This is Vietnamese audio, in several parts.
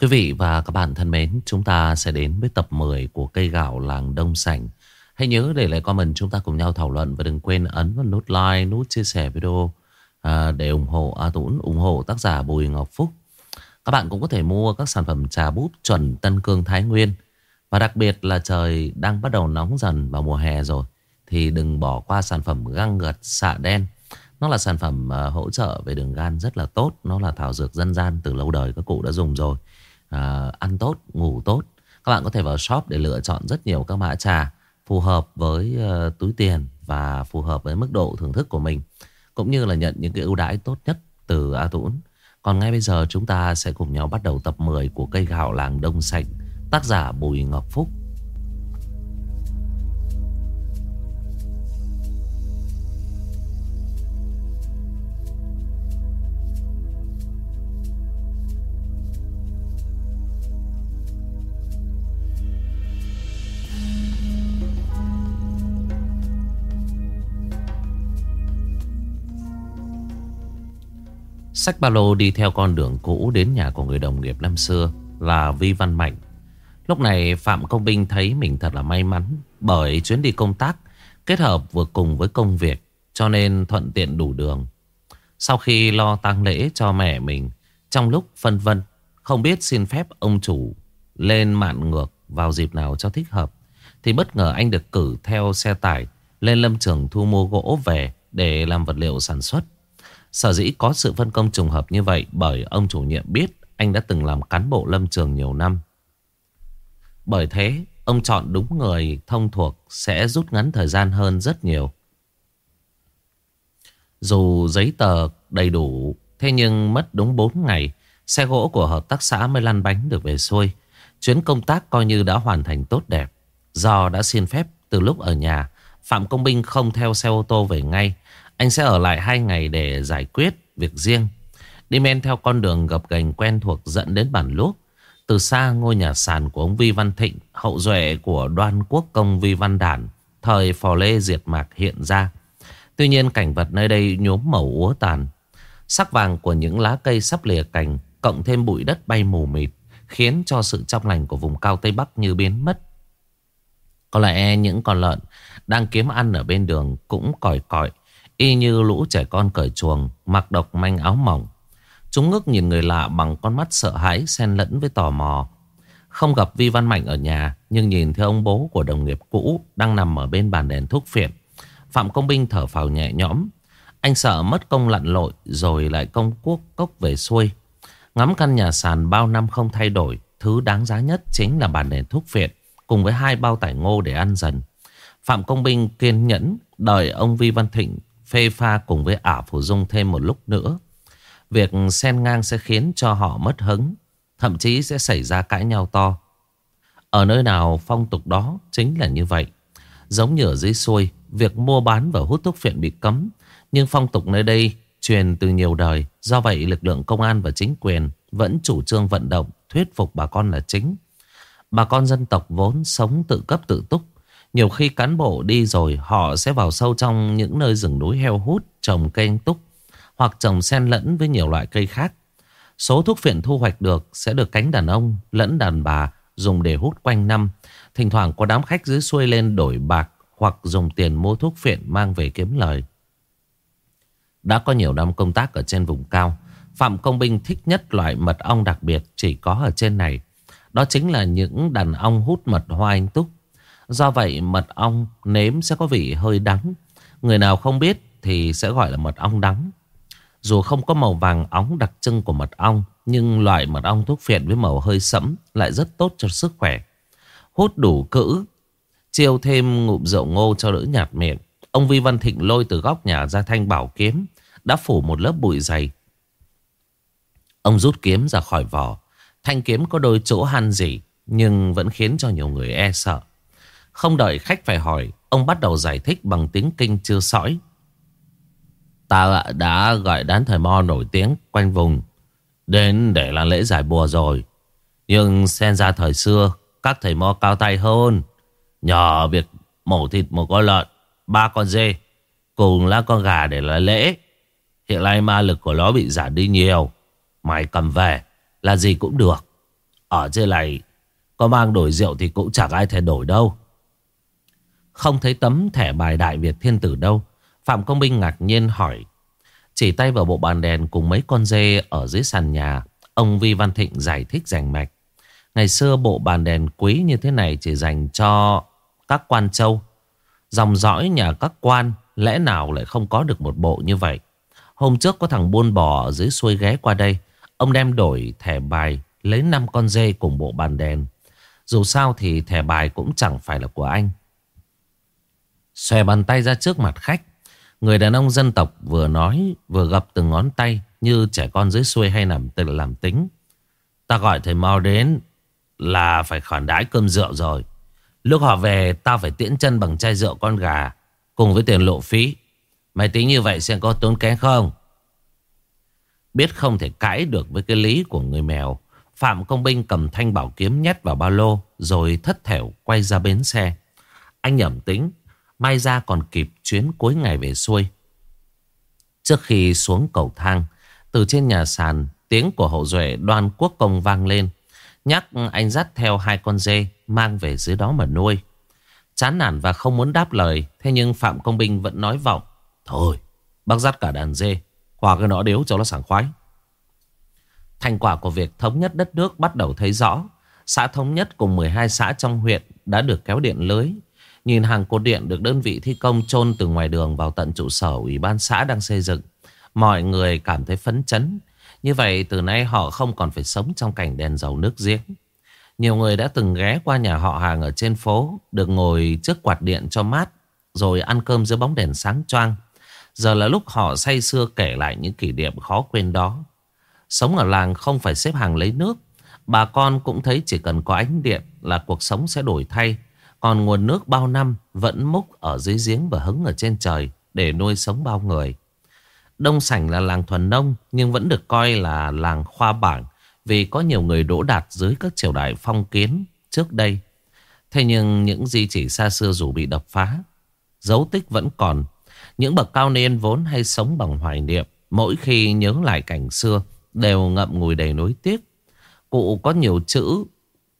Quý vị và các bạn thân mến, chúng ta sẽ đến với tập 10 của cây gạo làng Đông Sảnh. Hãy nhớ để lại comment chúng ta cùng nhau thảo luận và đừng quên ấn vào nút like, nút chia sẻ video à, để ủng hộ à, A Tũng, ủng hộ tác giả Bùi Ngọc Phúc. Các bạn cũng có thể mua các sản phẩm trà búp chuẩn Tân Cương Thái Nguyên. Và đặc biệt là trời đang bắt đầu nóng dần vào mùa hè rồi. Thì đừng bỏ qua sản phẩm găng gật xạ đen. Nó là sản phẩm à, hỗ trợ về đường gan rất là tốt. Nó là thảo dược dân gian từ lâu đời các cụ đã dùng rồi. Ờ, ăn tốt, ngủ tốt. Các bạn có thể vào shop để lựa chọn rất nhiều các mã trà phù hợp với uh, túi tiền và phù hợp với mức độ thưởng thức của mình. Cũng như là nhận những cái ưu đãi tốt nhất từ A Tũng. Còn ngay bây giờ chúng ta sẽ cùng nhau bắt đầu tập 10 của cây gạo làng Đông Sạch. Tác giả Bùi Ngọc Phúc. Sách ba lô đi theo con đường cũ đến nhà của người đồng nghiệp năm xưa là Vi Văn Mạnh. Lúc này Phạm Công Binh thấy mình thật là may mắn bởi chuyến đi công tác kết hợp vừa cùng với công việc, cho nên thuận tiện đủ đường. Sau khi lo tang lễ cho mẹ mình, trong lúc phân vân, không biết xin phép ông chủ lên mạn ngược vào dịp nào cho thích hợp, thì bất ngờ anh được cử theo xe tải lên lâm trường thu mua gỗ về để làm vật liệu sản xuất. Sở dĩ có sự phân công trùng hợp như vậy bởi ông chủ nhiệm biết anh đã từng làm cán bộ lâm trường nhiều năm. Bởi thế, ông chọn đúng người thông thuộc sẽ rút ngắn thời gian hơn rất nhiều. Dù giấy tờ đầy đủ, thế nhưng mất đúng 4 ngày, xe gỗ của hợp tác xã mới lăn bánh được về xuôi. Chuyến công tác coi như đã hoàn thành tốt đẹp. Do đã xin phép từ lúc ở nhà, Phạm Công Binh không theo xe ô tô về ngay. Anh sẽ ở lại hai ngày để giải quyết việc riêng. Đi men theo con đường gập gành quen thuộc dẫn đến bản luốc. Từ xa ngôi nhà sàn của ông Vi Văn Thịnh, hậu duệ của đoan quốc công Vi Văn Đản, thời phò lê diệt mạc hiện ra. Tuy nhiên cảnh vật nơi đây nhốm màu úa tàn. Sắc vàng của những lá cây sắp lìa cành, cộng thêm bụi đất bay mù mịt, khiến cho sự trong lành của vùng cao Tây Bắc như biến mất. Có lẽ những con lợn đang kiếm ăn ở bên đường cũng còi còi, y như lũ trẻ con cởi chuồng, mặc độc manh áo mỏng. Chúng ngước nhìn người lạ bằng con mắt sợ hãi xen lẫn với tò mò. Không gặp Vi Văn Mạnh ở nhà, nhưng nhìn thấy ông bố của đồng nghiệp cũ đang nằm ở bên bàn đèn thuốc phiện. Phạm Công Binh thở phào nhẹ nhõm. Anh sợ mất công lặn lội rồi lại công quốc cốc về xuôi. Ngắm căn nhà sàn bao năm không thay đổi, thứ đáng giá nhất chính là bàn đèn thuốc phiện cùng với hai bao tải ngô để ăn dần. Phạm Công Binh kiên nhẫn đợi ông Vi Văn Thịnh phê pha cùng với ả Phủ Dung thêm một lúc nữa. Việc xen ngang sẽ khiến cho họ mất hứng, thậm chí sẽ xảy ra cãi nhau to. Ở nơi nào phong tục đó chính là như vậy. Giống như ở dưới xuôi, việc mua bán và hút thuốc phiện bị cấm. Nhưng phong tục nơi đây truyền từ nhiều đời. Do vậy lực lượng công an và chính quyền vẫn chủ trương vận động, thuyết phục bà con là chính. Bà con dân tộc vốn sống tự cấp tự túc. Nhiều khi cán bộ đi rồi họ sẽ vào sâu trong những nơi rừng núi heo hút, trồng cây túc hoặc trồng xen lẫn với nhiều loại cây khác. Số thuốc phiện thu hoạch được sẽ được cánh đàn ông lẫn đàn bà dùng để hút quanh năm. Thỉnh thoảng có đám khách dưới xuôi lên đổi bạc hoặc dùng tiền mua thuốc phiện mang về kiếm lời. Đã có nhiều năm công tác ở trên vùng cao. Phạm Công Binh thích nhất loại mật ong đặc biệt chỉ có ở trên này. Đó chính là những đàn ong hút mật hoa anh túc. Do vậy mật ong nếm sẽ có vị hơi đắng. Người nào không biết thì sẽ gọi là mật ong đắng. Dù không có màu vàng óng đặc trưng của mật ong, nhưng loại mật ong thuốc phiện với màu hơi sẫm lại rất tốt cho sức khỏe. Hút đủ cữ, chiêu thêm ngụm rượu ngô cho đỡ nhạt miệng. Ông Vi Văn Thịnh lôi từ góc nhà ra thanh bảo kiếm, đã phủ một lớp bụi dày. Ông rút kiếm ra khỏi vỏ. Thanh kiếm có đôi chỗ han gì, nhưng vẫn khiến cho nhiều người e sợ. Không đợi khách phải hỏi, ông bắt đầu giải thích bằng tiếng kinh chưa sõi. Ta đã gọi đán thầy mo nổi tiếng quanh vùng Đến để làm lễ giải bùa rồi. Nhưng xem ra thời xưa Các thầy mo cao tay hơn. Nhờ việc mổ thịt một con lợn Ba con dê Cùng là con gà để làm lễ. Hiện nay ma lực của nó bị giảm đi nhiều. Mày cầm về. Là gì cũng được. Ở dưới này, Có mang đổi rượu thì cũng chẳng ai thể đổi đâu. Không thấy tấm thẻ bài Đại Việt Thiên Tử đâu. Phạm Công Binh ngạc nhiên hỏi, Chỉ tay vào bộ bàn đèn cùng mấy con dê ở dưới sàn nhà, Ông Vi Văn Thịnh giải thích rành mạch. Ngày xưa bộ bàn đèn quý như thế này chỉ dành cho các quan châu. Dòng dõi nhà các quan, lẽ nào lại không có được một bộ như vậy? Hôm trước có thằng buôn bò ở dưới xuôi ghé qua đây Ông đem đổi thẻ bài, Lấy 5 con dê cùng bộ bàn đèn. Dù sao thì thẻ bài cũng chẳng phải là của anh. Xòe bàn tay ra trước mặt khách. Người đàn ông dân tộc vừa nói, Vừa gập từng ngón tay Như trẻ con dưới xuôi hay nằm tự làm tính. Ta gọi thầy mau đến Là phải khoản đãi cơm rượu rồi. Lúc họ về, ta phải tiễn chân bằng chai rượu con gà Cùng với tiền lộ phí. Mày tính như vậy xem có tốn kém không? Biết không thể cãi được với cái lý của người mèo. Phạm Công Binh cầm thanh bảo kiếm nhét vào ba lô, Rồi thất thểu quay ra bến xe. Anh nhẩm tính May ra còn kịp chuyến cuối ngày về xuôi. Trước khi xuống cầu thang, Từ trên nhà sàn, Tiếng của hậu duệ đoan quốc công vang lên. Nhắc anh dắt theo hai con dê Mang về dưới đó mà nuôi. Chán nản và không muốn đáp lời, Thế nhưng Phạm Công Binh vẫn nói vọng, Thôi, bác dắt cả đàn dê Hòa cái nọ điếu cho nó sảng khoái. Thành quả của việc thống nhất đất nước bắt đầu thấy rõ, Xã thống nhất cùng 12 xã trong huyện đã được kéo điện lưới. Nhìn hàng cột điện được đơn vị thi công chôn từ ngoài đường vào tận trụ sở ủy ban xã đang xây dựng, Mọi người cảm thấy phấn chấn. Như vậy, từ nay họ không còn phải sống trong cảnh đèn dầu nước giếng. Nhiều người đã từng ghé qua nhà họ hàng ở trên phố, Được ngồi trước quạt điện cho mát, Rồi ăn cơm dưới bóng đèn sáng choang. Giờ là lúc họ say sưa kể lại những kỷ niệm khó quên đó. Sống ở làng không phải xếp hàng lấy nước. Bà con cũng thấy chỉ cần có ánh điện là cuộc sống sẽ đổi thay. Còn nguồn nước bao năm vẫn múc ở dưới giếng và hứng ở trên trời để nuôi sống bao người. Đông Sảnh là làng thuần nông nhưng vẫn được coi là làng khoa bảng vì có nhiều người đỗ đạt dưới các triều đại phong kiến trước đây. Thế nhưng những di chỉ xa xưa dù bị đập phá, dấu tích vẫn còn những bậc cao niên vốn hay sống bằng hoài niệm, Mỗi khi nhớ lại cảnh xưa, Đều ngậm ngùi đầy nối tiếc. Cụ có nhiều chữ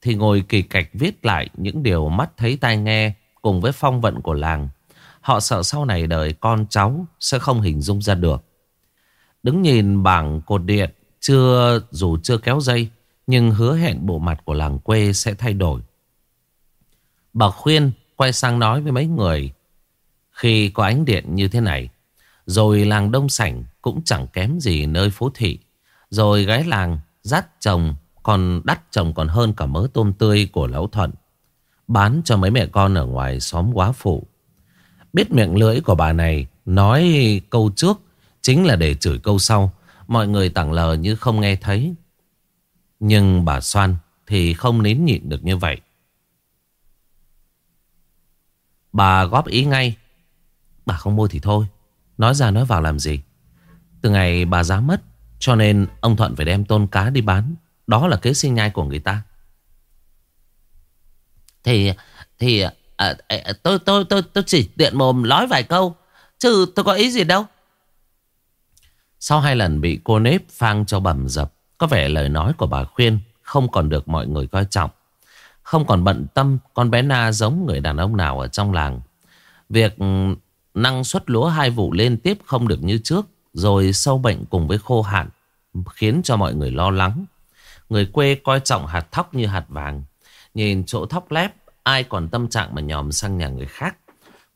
Thì ngồi kỳ cạch viết lại Những điều mắt thấy tai nghe Cùng với phong vận của làng. Họ sợ sau này đời con cháu Sẽ không hình dung ra được. Đứng nhìn bảng cột điện, Chưa, dù chưa kéo dây, Nhưng hứa hẹn bộ mặt của làng quê sẽ thay đổi. Bà khuyên quay sang nói với mấy người khi có ánh điện như thế này. Rồi làng Đông Sảnh cũng chẳng kém gì nơi phố thị. Rồi gái làng dắt chồng Còn đắt chồng còn hơn cả mớ tôm tươi của Lão Thuận. Bán cho mấy mẹ con ở ngoài xóm quá phụ. Biết miệng lưỡi của bà này Nói câu trước Chính là để chửi câu sau. Mọi người tặng lờ như không nghe thấy. Nhưng bà Soan Thì không nín nhịn được như vậy. Bà góp ý ngay. Bà không mua thì thôi. Nói ra nói vào làm gì? Từ ngày bà giá mất Cho nên ông Thuận phải đem tôn cá đi bán. Đó là kế sinh nhai của người ta. Thì Thì à, à, tôi, tôi, tôi, tôi chỉ tiện mồm nói vài câu Chứ tôi có ý gì đâu. Sau hai lần bị cô nếp phang cho bầm dập Có vẻ lời nói của bà khuyên Không còn được mọi người coi trọng. Không còn bận tâm con bé Na giống người đàn ông nào ở trong làng. Việc Năng suất lúa hai vụ liên tiếp không được như trước, Rồi sâu bệnh cùng với khô hạn, Khiến cho mọi người lo lắng. Người quê coi trọng hạt thóc như hạt vàng. Nhìn chỗ thóc lép, Ai còn tâm trạng mà nhòm sang nhà người khác.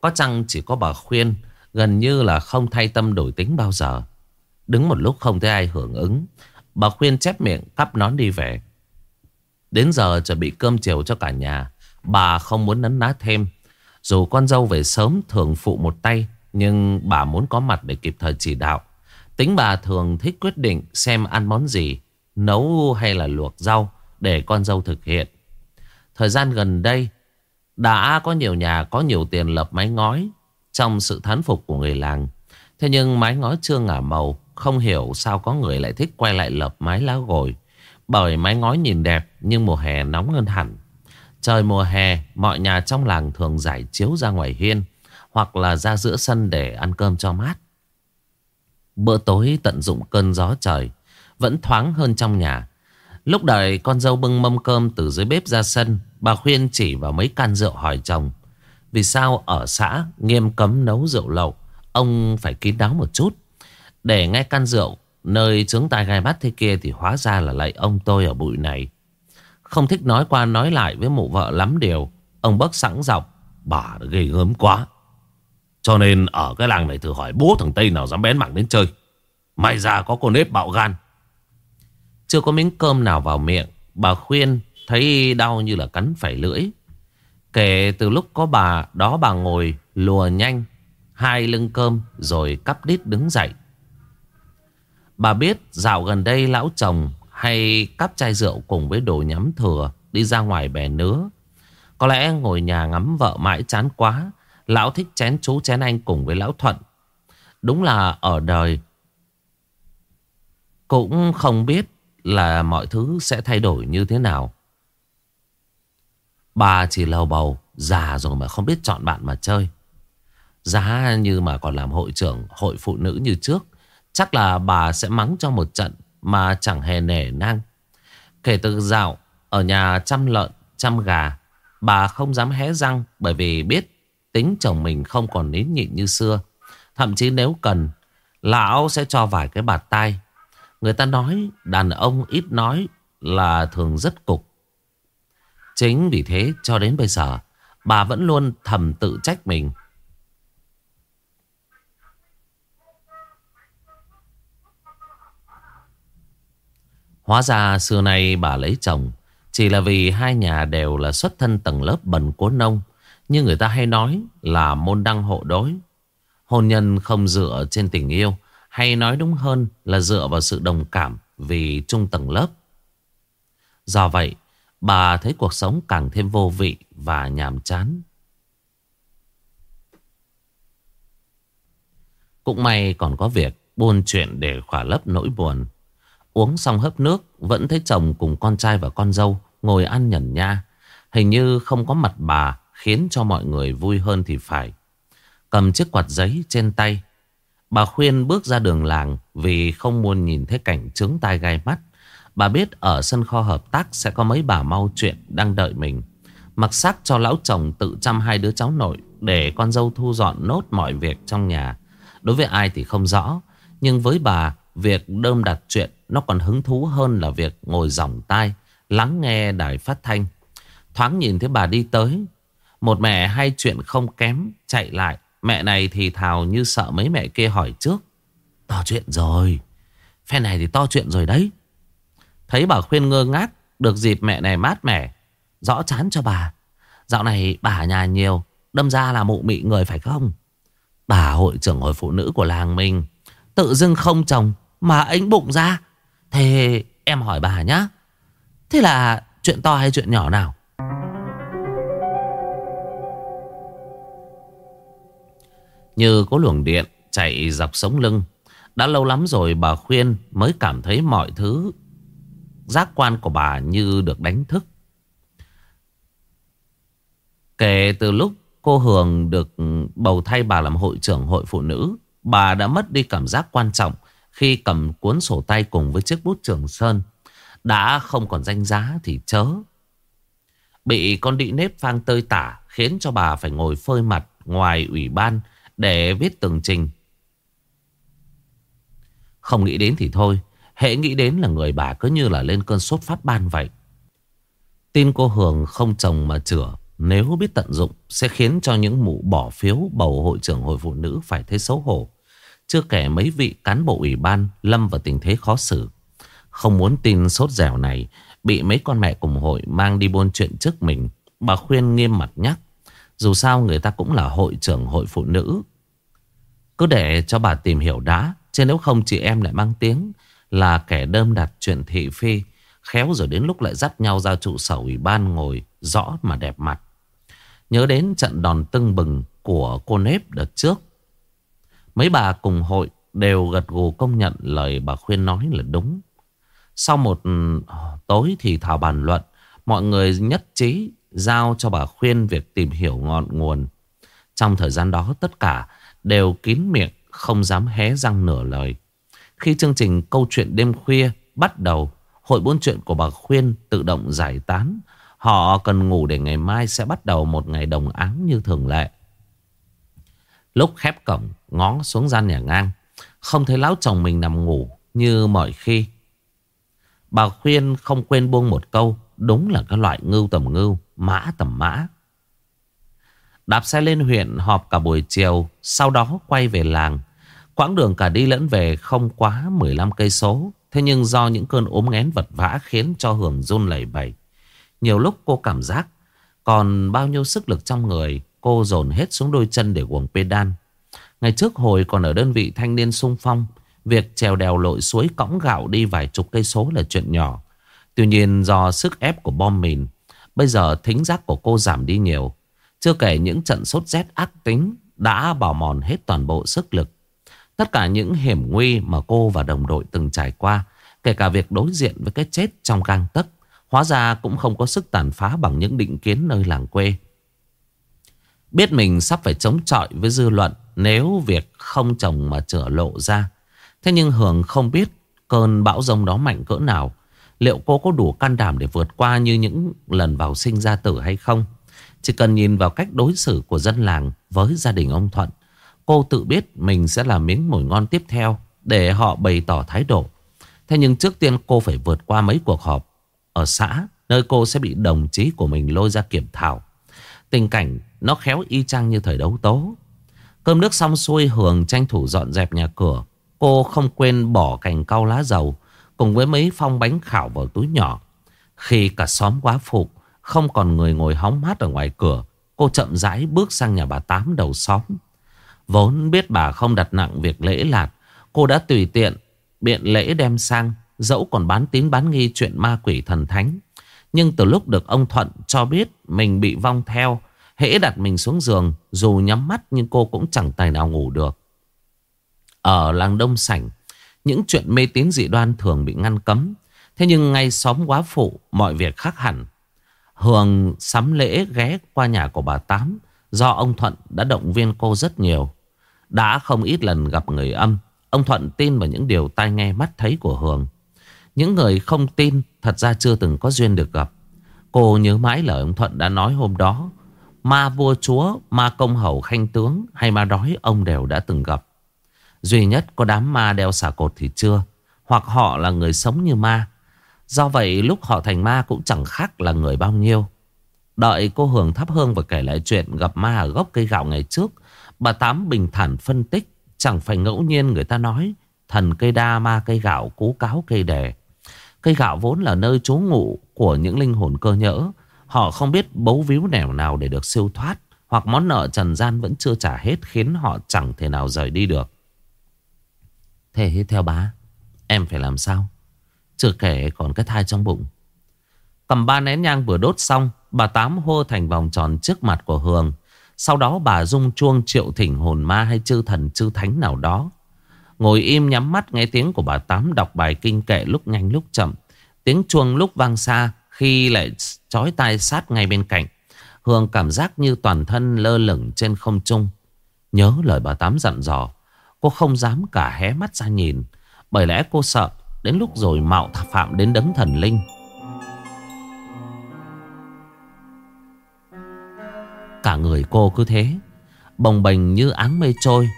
Có chăng chỉ có bà khuyên, Gần như là không thay tâm đổi tính bao giờ. Đứng một lúc không thấy ai hưởng ứng, Bà khuyên chép miệng cắp nón đi về. Đến giờ chuẩn bị cơm chiều cho cả nhà, Bà không muốn nấn ná thêm dù con dâu về sớm thường phụ một tay, Nhưng bà muốn có mặt để kịp thời chỉ đạo. Tính bà thường thích quyết định xem ăn món gì, Nấu hay là luộc rau Để con dâu thực hiện. Thời gian gần đây, Đã có nhiều nhà có nhiều tiền lập mái ngói Trong sự thán phục của người làng. Thế nhưng mái ngói chưa ngả màu, Không hiểu sao có người lại thích quay lại lập mái lá gồi. Bởi mái ngói nhìn đẹp Nhưng mùa hè nóng hơn hẳn. Trời mùa hè, mọi nhà trong làng thường giải chiếu ra ngoài hiên hoặc là ra giữa sân để ăn cơm cho mát. Bữa tối tận dụng cơn gió trời vẫn thoáng hơn trong nhà. Lúc đợi con dâu bưng mâm cơm từ dưới bếp ra sân Bà khuyên chỉ vào mấy can rượu hỏi chồng Vì sao ở xã nghiêm cấm nấu rượu lậu Ông phải kín đáo một chút Để ngay can rượu Nơi trướng tai gai mắt thế kia Thì hóa ra là lại ông tôi ở bụi này không thích nói qua nói lại với mụ vợ lắm điều. Ông bớt sẵn dọc Bà ghê gớm quá. Cho nên ở cái làng này thử hỏi bố thằng Tây nào dám bén mảng đến chơi. May ra có con nếp bạo gan. Chưa có miếng cơm nào vào miệng, Bà khuyên thấy đau như là cắn phải lưỡi. Kể từ lúc có bà, đó bà ngồi lùa nhanh, Hai lưng cơm rồi cắp đít đứng dậy. Bà biết dạo gần đây lão chồng hay cắp chai rượu cùng với đồ nhắm thừa đi ra ngoài bè nứa. Có lẽ ngồi nhà ngắm vợ mãi chán quá, lão thích chén chú chén anh cùng với lão Thuận. Đúng là ở đời cũng không biết là mọi thứ sẽ thay đổi như thế nào. Bà chỉ lầu bầu, già rồi mà không biết chọn bạn mà chơi. Giá như mà còn làm hội trưởng hội phụ nữ như trước Chắc là bà sẽ mắng cho một trận mà chẳng hề nể nang. Kể từ dạo, Ở nhà chăm lợn, chăm gà, Bà không dám hé răng Bởi vì biết tính chồng mình không còn nín nhịn như xưa. Thậm chí nếu cần, Lão sẽ cho vài cái bạt tay Người ta nói, đàn ông ít nói là thường rất cục. Chính vì thế cho đến bây giờ, Bà vẫn luôn thầm tự trách mình. Hóa ra xưa nay bà lấy chồng, Chỉ là vì hai nhà đều là xuất thân tầng lớp bần cố nông. Như người ta hay nói là môn đăng hộ đối. Hôn nhân không dựa trên tình yêu, Hay nói đúng hơn là dựa vào sự đồng cảm vì chung tầng lớp. Do vậy, bà thấy cuộc sống càng thêm vô vị và nhàm chán. Cũng may còn có việc buôn chuyện để khỏa lấp nỗi buồn. Uống xong hấp nước, Vẫn thấy chồng cùng con trai và con dâu Ngồi ăn nhẩn nha. Hình như không có mặt bà Khiến cho mọi người vui hơn thì phải. Cầm chiếc quạt giấy trên tay. Bà khuyên bước ra đường làng Vì không muốn nhìn thấy cảnh trướng tai gai mắt. Bà biết ở sân kho hợp tác Sẽ có mấy bà mau chuyện đang đợi mình. Mặc sắc cho lão chồng tự chăm hai đứa cháu nội Để con dâu thu dọn nốt mọi việc trong nhà. Đối với ai thì không rõ, Nhưng với bà Việc đơm đặt chuyện nó còn hứng thú hơn là việc ngồi dòng tai, Lắng nghe đài phát thanh. Thoáng nhìn thấy bà đi tới, Một mẹ hay chuyện không kém Chạy lại. Mẹ này thì thào như sợ mấy mẹ kia hỏi trước. To chuyện rồi, Phe này thì to chuyện rồi đấy. Thấy bà khuyên ngơ ngác, Được dịp mẹ này mát mẻ, Rõ chán cho bà. Dạo này bà nhà nhiều, Đâm ra là mụ mị người phải không? Bà hội trưởng hội phụ nữ của làng mình, Tự dưng không chồng mà anh bụng ra. Thế em hỏi bà nhá. Thế là chuyện to hay chuyện nhỏ nào? Như có luồng điện chạy dọc sống lưng, Đã lâu lắm rồi bà khuyên mới cảm thấy mọi thứ Giác quan của bà như được đánh thức. Kể từ lúc cô Hường được bầu thay bà làm hội trưởng hội phụ nữ, Bà đã mất đi cảm giác quan trọng khi cầm cuốn sổ tay cùng với chiếc bút trường sơn, Đã không còn danh giá thì chớ. Bị con đĩ nếp phang tơi tả Khiến cho bà phải ngồi phơi mặt ngoài ủy ban Để viết tường trình. Không nghĩ đến thì thôi Hệ nghĩ đến là người bà cứ như là lên cơn sốt phát ban vậy. Tin cô Hường không chồng mà chữa, Nếu biết tận dụng Sẽ khiến cho những mụ bỏ phiếu bầu hội trưởng hội phụ nữ phải thấy xấu hổ chưa kể mấy vị cán bộ ủy ban lâm vào tình thế khó xử. Không muốn tin sốt dẻo này, bị mấy con mẹ cùng hội mang đi buôn chuyện trước mình. Bà khuyên nghiêm mặt nhắc. Dù sao người ta cũng là hội trưởng hội phụ nữ. Cứ để cho bà tìm hiểu đã. Chứ nếu không chị em lại mang tiếng là kẻ đơm đặt chuyện thị phi. Khéo rồi đến lúc lại dắt nhau ra trụ sở ủy ban ngồi rõ mà đẹp mặt. Nhớ đến trận đòn tưng bừng của cô nếp đợt trước. Mấy bà cùng hội đều gật gù công nhận lời bà khuyên nói là đúng. Sau một ừ, tối thì thảo bàn luận, mọi người nhất trí giao cho bà khuyên việc tìm hiểu ngọn nguồn. Trong thời gian đó tất cả đều kín miệng, không dám hé răng nửa lời. Khi chương trình câu chuyện đêm khuya bắt đầu, Hội buôn chuyện của bà Khuyên tự động giải tán. Họ cần ngủ để ngày mai sẽ bắt đầu một ngày đồng áng như thường lệ. Lúc khép cổng, ngó xuống gian nhà ngang. Không thấy lão chồng mình nằm ngủ như mọi khi. Bà Khuyên không quên buông một câu. Đúng là cái loại ngưu tầm ngưu, mã tầm mã. Đạp xe lên huyện họp cả buổi chiều, sau đó quay về làng. Quãng đường cả đi lẫn về không quá 15 cây số. Thế nhưng do những cơn ốm nghén vật vã khiến cho Hường run lẩy bẩy. Nhiều lúc cô cảm giác còn bao nhiêu sức lực trong người cô dồn hết xuống đôi chân để guồng pedal. Ngày trước hồi còn ở đơn vị thanh niên sung phong, việc trèo đèo lội suối cõng gạo đi vài chục cây số là chuyện nhỏ. Tuy nhiên do sức ép của bom mìn, bây giờ thính giác của cô giảm đi nhiều. Chưa kể những trận sốt rét ác tính đã bỏ mòn hết toàn bộ sức lực. Tất cả những hiểm nguy mà cô và đồng đội từng trải qua, kể cả việc đối diện với cái chết trong gang tấc, hóa ra cũng không có sức tàn phá bằng những định kiến nơi làng quê. Biết mình sắp phải chống chọi với dư luận nếu việc không chồng mà trở lộ ra. Thế nhưng Hường không biết cơn bão rông đó mạnh cỡ nào. Liệu cô có đủ can đảm để vượt qua như những lần vào sinh ra tử hay không? Chỉ cần nhìn vào cách đối xử của dân làng với gia đình ông Thuận. Cô tự biết mình sẽ là miếng mồi ngon tiếp theo để họ bày tỏ thái độ. Thế nhưng trước tiên cô phải vượt qua mấy cuộc họp ở xã, nơi cô sẽ bị đồng chí của mình lôi ra kiểm thảo. Tình cảnh nó khéo y chang như thời đấu tố. Cơm nước xong xuôi Hường tranh thủ dọn dẹp nhà cửa. Cô không quên bỏ cành cau lá dầu cùng với mấy phong bánh khảo vào túi nhỏ. Khi cả xóm quá phục, không còn người ngồi hóng mát ở ngoài cửa, cô chậm rãi bước sang nhà bà Tám đầu xóm. Vốn biết bà không đặt nặng việc lễ lạt, cô đã tùy tiện biện lễ đem sang, dẫu còn bán tín bán nghi chuyện ma quỷ thần thánh. Nhưng từ lúc được ông Thuận cho biết mình bị vong theo, hễ đặt mình xuống giường, dù nhắm mắt nhưng cô cũng chẳng tài nào ngủ được. Ở làng Đông Sảnh, những chuyện mê tín dị đoan thường bị ngăn cấm. Thế nhưng ngay xóm quá phụ, mọi việc khác hẳn. Hường sắm lễ ghé qua nhà của bà Tám, do ông Thuận đã động viên cô rất nhiều. Đã không ít lần gặp người âm, ông Thuận tin vào những điều tai nghe mắt thấy của Hường. Những người không tin thật ra chưa từng có duyên được gặp. Cô nhớ mãi lời ông Thuận đã nói hôm đó. Ma vua chúa, ma công hầu khanh tướng hay ma đói ông đều đã từng gặp. Duy nhất có đám ma đeo xà cột thì chưa. Hoặc họ là người sống như ma. Do vậy lúc họ thành ma cũng chẳng khác là người bao nhiêu. Đợi cô Hường thắp hương và kể lại chuyện gặp ma ở gốc cây gạo ngày trước. Bà Tám bình thản phân tích. Chẳng phải ngẫu nhiên người ta nói thần cây đa ma cây gạo cú cáo cây đề. Cây gạo vốn là nơi trú ngụ của những linh hồn cơ nhỡ. Họ không biết bấu víu nẻo nào để được siêu thoát. Hoặc món nợ trần gian vẫn chưa trả hết khiến họ chẳng thể nào rời đi được. Thế theo bá, em phải làm sao? Chưa kể còn cái thai trong bụng. Cầm ba nén nhang vừa đốt xong, bà Tám hô thành vòng tròn trước mặt của Hường. Sau đó bà rung chuông triệu thỉnh hồn ma hay chư thần chư thánh nào đó. Ngồi im nhắm mắt nghe tiếng của bà Tám đọc bài kinh kệ lúc nhanh lúc chậm. Tiếng chuông lúc vang xa khi lại chói tai sát ngay bên cạnh. Hương cảm giác như toàn thân lơ lửng trên không trung. Nhớ lời bà Tám dặn dò. Cô không dám cả hé mắt ra nhìn. Bởi lẽ cô sợ đến lúc rồi mạo phạm đến đấng thần linh. Cả người cô cứ thế, Bồng bềnh như áng mây trôi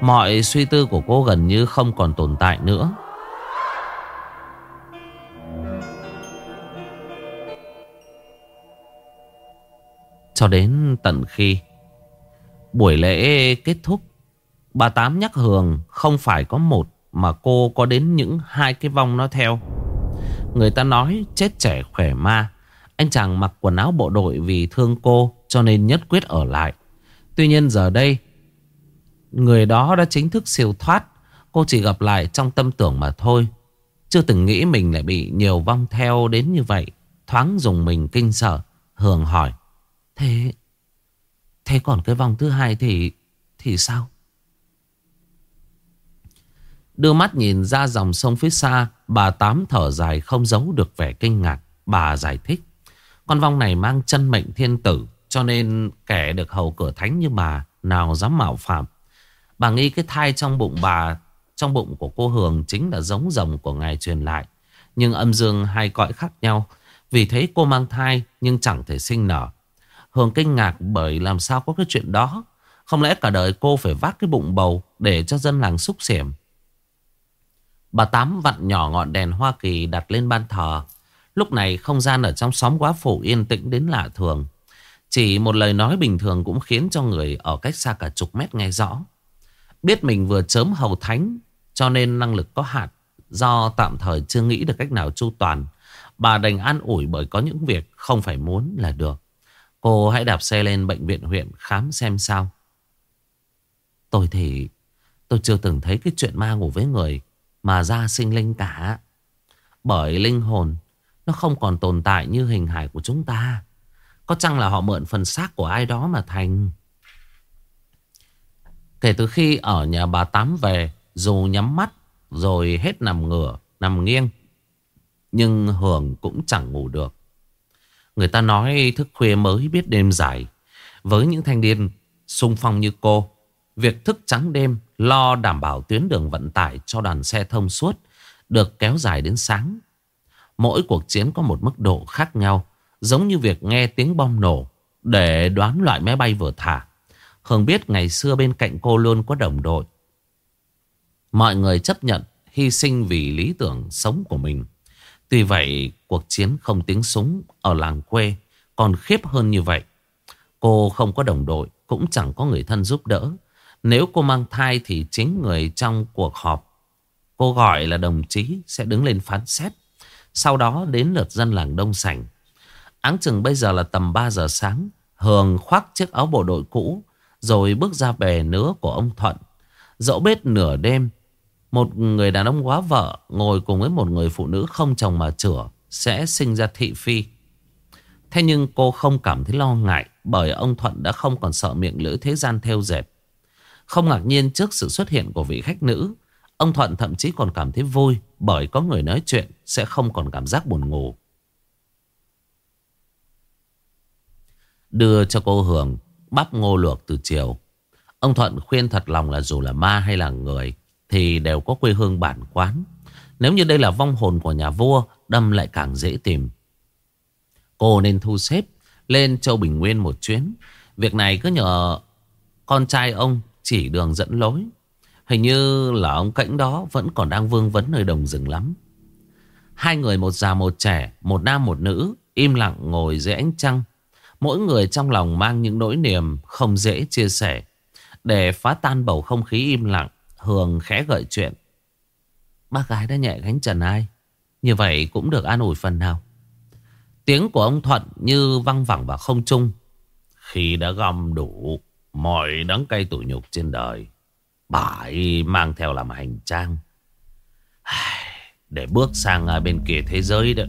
Mọi suy tư của cô gần như không còn tồn tại nữa Cho đến tận khi. Buổi lễ kết thúc, Bà Tám nhắc Hường Không phải có một Mà cô có đến những hai cái vong nó theo. Người ta nói chết trẻ khỏe ma, Anh chàng mặc quần áo bộ đội vì thương cô Cho nên nhất quyết ở lại. Tuy nhiên giờ đây, Người đó đã chính thức siêu thoát, Cô chỉ gặp lại trong tâm tưởng mà thôi. Chưa từng nghĩ mình lại bị nhiều vong theo đến như vậy, Thoáng dùng mình kinh sợ, Hường hỏi. Thế Thế còn cái vòng thứ hai thì Thì sao? Đưa mắt nhìn ra dòng sông phía xa, Bà Tám thở dài không giấu được vẻ kinh ngạc. Bà giải thích, Con vong này mang chân mệnh thiên tử, Cho nên kẻ được hầu cửa thánh như bà, Nào dám mạo phạm. Bà nghĩ cái thai trong bụng bà, Trong bụng của cô Hường Chính là giống rồng của ngài truyền lại. Nhưng âm dương hai cõi khác nhau. Vì thế cô mang thai, nhưng chẳng thể sinh nở. Hương kinh ngạc bởi làm sao có cái chuyện đó. Không lẽ cả đời cô phải vác cái bụng bầu Để cho dân làng xúc xỉm. Bà Tám vặn nhỏ ngọn đèn Hoa Kỳ đặt lên ban thờ. Lúc này không gian ở trong xóm quá phủ yên tĩnh đến lạ thường. Chỉ một lời nói bình thường cũng khiến cho người ở cách xa cả chục mét nghe rõ. Biết mình vừa chớm hầu thánh, cho nên năng lực có hạn. Do tạm thời chưa nghĩ được cách nào chu toàn, Bà đành an ủi bởi có những việc không phải muốn là được. Cô hãy đạp xe lên bệnh viện huyện khám xem sao. Tôi thì, tôi chưa từng thấy cái chuyện ma ngủ với người Mà ra sinh linh cả. Bởi linh hồn, Nó không còn tồn tại như hình hài của chúng ta. Có chăng là họ mượn phần xác của ai đó mà thành? Kể từ khi ở nhà bà Tám về, Dù nhắm mắt, Rồi hết nằm ngửa, Nằm nghiêng, Nhưng hưởng cũng chẳng ngủ được. Người ta nói thức khuya mới biết đêm dài Với những thanh niên sung phong như cô Việc thức trắng đêm Lo đảm bảo tuyến đường vận tải cho đoàn xe thông suốt Được kéo dài đến sáng Mỗi cuộc chiến có một mức độ khác nhau Giống như việc nghe tiếng bom nổ Để đoán loại máy bay vừa thả Hường biết ngày xưa bên cạnh cô luôn có đồng đội. Mọi người chấp nhận hy sinh vì lý tưởng sống của mình. Tuy vậy, cuộc chiến không tiếng súng ở làng quê còn khiếp hơn như vậy. Cô không có đồng đội, cũng chẳng có người thân giúp đỡ. Nếu cô mang thai thì chính người trong cuộc họp cô gọi là đồng chí sẽ đứng lên phán xét. Sau đó đến lượt dân làng Đông Sảnh. Áng chừng bây giờ là tầm 3 giờ sáng. Hường khoác chiếc áo bộ đội cũ rồi bước ra bè nứa của ông Thuận Dẫu bếp nửa đêm Một người đàn ông quá vợ Ngồi cùng với một người phụ nữ không chồng mà chửa sẽ sinh ra thị phi Thế nhưng cô không cảm thấy lo ngại Bởi ông Thuận đã không còn sợ miệng lưỡi thế gian theo dệt Không ngạc nhiên trước sự xuất hiện của vị khách nữ, Ông Thuận thậm chí còn cảm thấy vui Bởi có người nói chuyện Sẽ không còn cảm giác buồn ngủ Đưa cho cô Hường bắp ngô luộc từ chiều. Ông Thuận khuyên thật lòng là dù là ma hay là người thì đều có quê hương bản quán. Nếu như đây là vong hồn của nhà vua, đâm lại càng dễ tìm. Cô nên thu xếp lên Châu Bình Nguyên một chuyến. Việc này cứ nhờ con trai ông chỉ đường dẫn lối. Hình như là ông cảnh đó vẫn còn đang vương vấn nơi đồng rừng lắm. Hai người một già một trẻ, một nam một nữ, im lặng ngồi dưới ánh trăng. Mỗi người trong lòng mang những nỗi niềm không dễ chia sẻ. Để phá tan bầu không khí im lặng, Hường khẽ gợi chuyện. Bác gái đã nhẹ gánh trần ai. Như vậy cũng được an ủi phần nào. Tiếng của ông Thuận như văng vẳng vào không trung. Khi đã gom đủ mọi đắng cay tủ nhục trên đời, bà ấy mang theo làm hành trang. Để bước sang à, bên kia thế giới đó.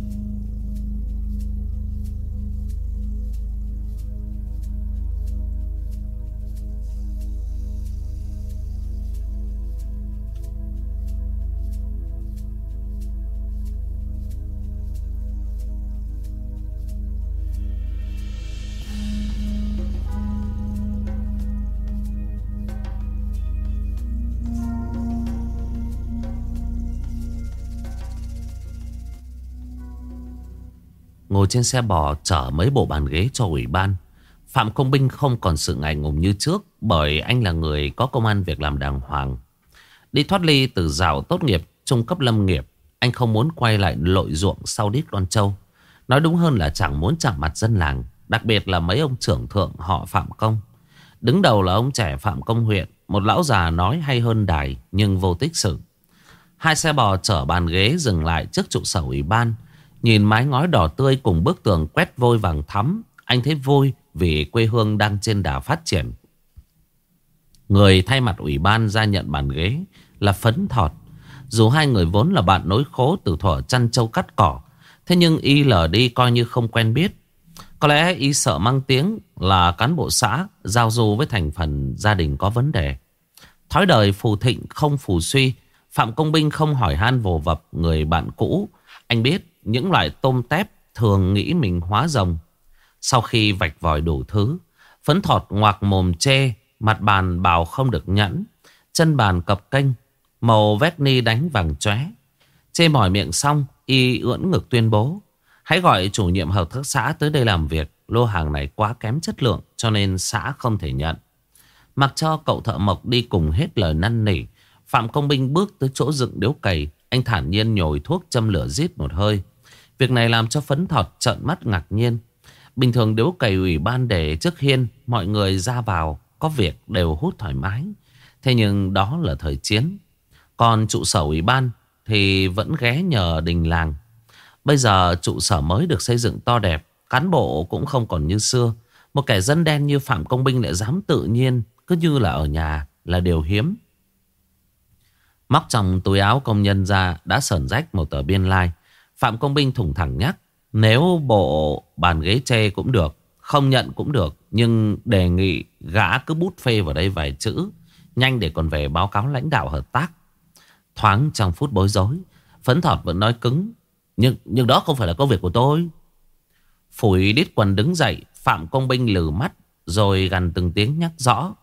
Ngồi trên xe bò chở mấy bộ bàn ghế cho ủy ban. Phạm Công Binh không còn sự ngại ngùng như trước Bởi anh là người có công an việc làm đàng hoàng. Đi thoát ly từ rào tốt nghiệp trung cấp lâm nghiệp, Anh không muốn quay lại lội ruộng sau đít con trâu Nói đúng hơn là chẳng muốn chạm mặt dân làng, Đặc biệt là mấy ông trưởng thượng họ Phạm Công. Đứng đầu là ông trẻ Phạm Công huyện, Một lão già nói hay hơn đài Nhưng vô tích sự. Hai xe bò chở bàn ghế dừng lại trước trụ sở ủy ban Nhìn mái ngói đỏ tươi cùng bức tường quét vôi vàng thắm, Anh thấy vui vì quê hương đang trên đà phát triển. Người thay mặt ủy ban ra nhận bàn ghế là Phấn Thọt. Dù hai người vốn là bạn nối khố từ thuở chăn trâu cắt cỏ, Thế nhưng y lờ đi coi như không quen biết. Có lẽ y sợ mang tiếng là cán bộ xã Giao du với thành phần gia đình có vấn đề. Thói đời phù thịnh không phù suy, Phạm Công Binh không hỏi han vồ vập người bạn cũ. Anh biết những loại tôm tép thường nghĩ mình hóa rồng. Sau khi vạch vòi đủ thứ, phấn thọt ngoạc mồm chê, mặt bàn bào không được nhẫn, chân bàn cập kênh, màu vét ni đánh vàng chóe. Chê mỏi miệng xong, Y ưỡn ngực tuyên bố Hãy gọi chủ nhiệm hợp tác xã tới đây làm việc Lô hàng này quá kém chất lượng Cho nên xã không thể nhận Mặc cho cậu thợ mộc đi cùng hết lời năn nỉ Phạm Công Binh bước tới chỗ dựng điếu cày Anh thản nhiên nhồi thuốc châm lửa giết một hơi Việc này làm cho phấn thọt, trợn mắt ngạc nhiên. Bình thường điếu cày ủy ban để trước hiên, Mọi người ra vào, Có việc đều hút thoải mái. Thế nhưng đó là thời chiến. Còn trụ sở ủy ban Thì vẫn ghé nhờ đình làng. Bây giờ trụ sở mới được xây dựng to đẹp, Cán bộ cũng không còn như xưa. Một kẻ dân đen như Phạm Công Binh lại dám tự nhiên, Cứ như là ở nhà, là điều hiếm. Móc trong túi áo công nhân ra Đã sờn rách một tờ biên lai. Phạm Công Binh thủng thẳng nhắc, Nếu bộ bàn ghế chê cũng được, Không nhận cũng được, Nhưng đề nghị gã cứ bút phê vào đây vài chữ, Nhanh để còn về báo cáo lãnh đạo hợp tác. Thoáng trong phút bối rối, Phấn thọt vẫn nói cứng, Nhưng nhưng đó không phải là công việc của tôi. Phủi đít quần đứng dậy, Phạm Công Binh lử mắt, Rồi gần từng tiếng nhắc rõ.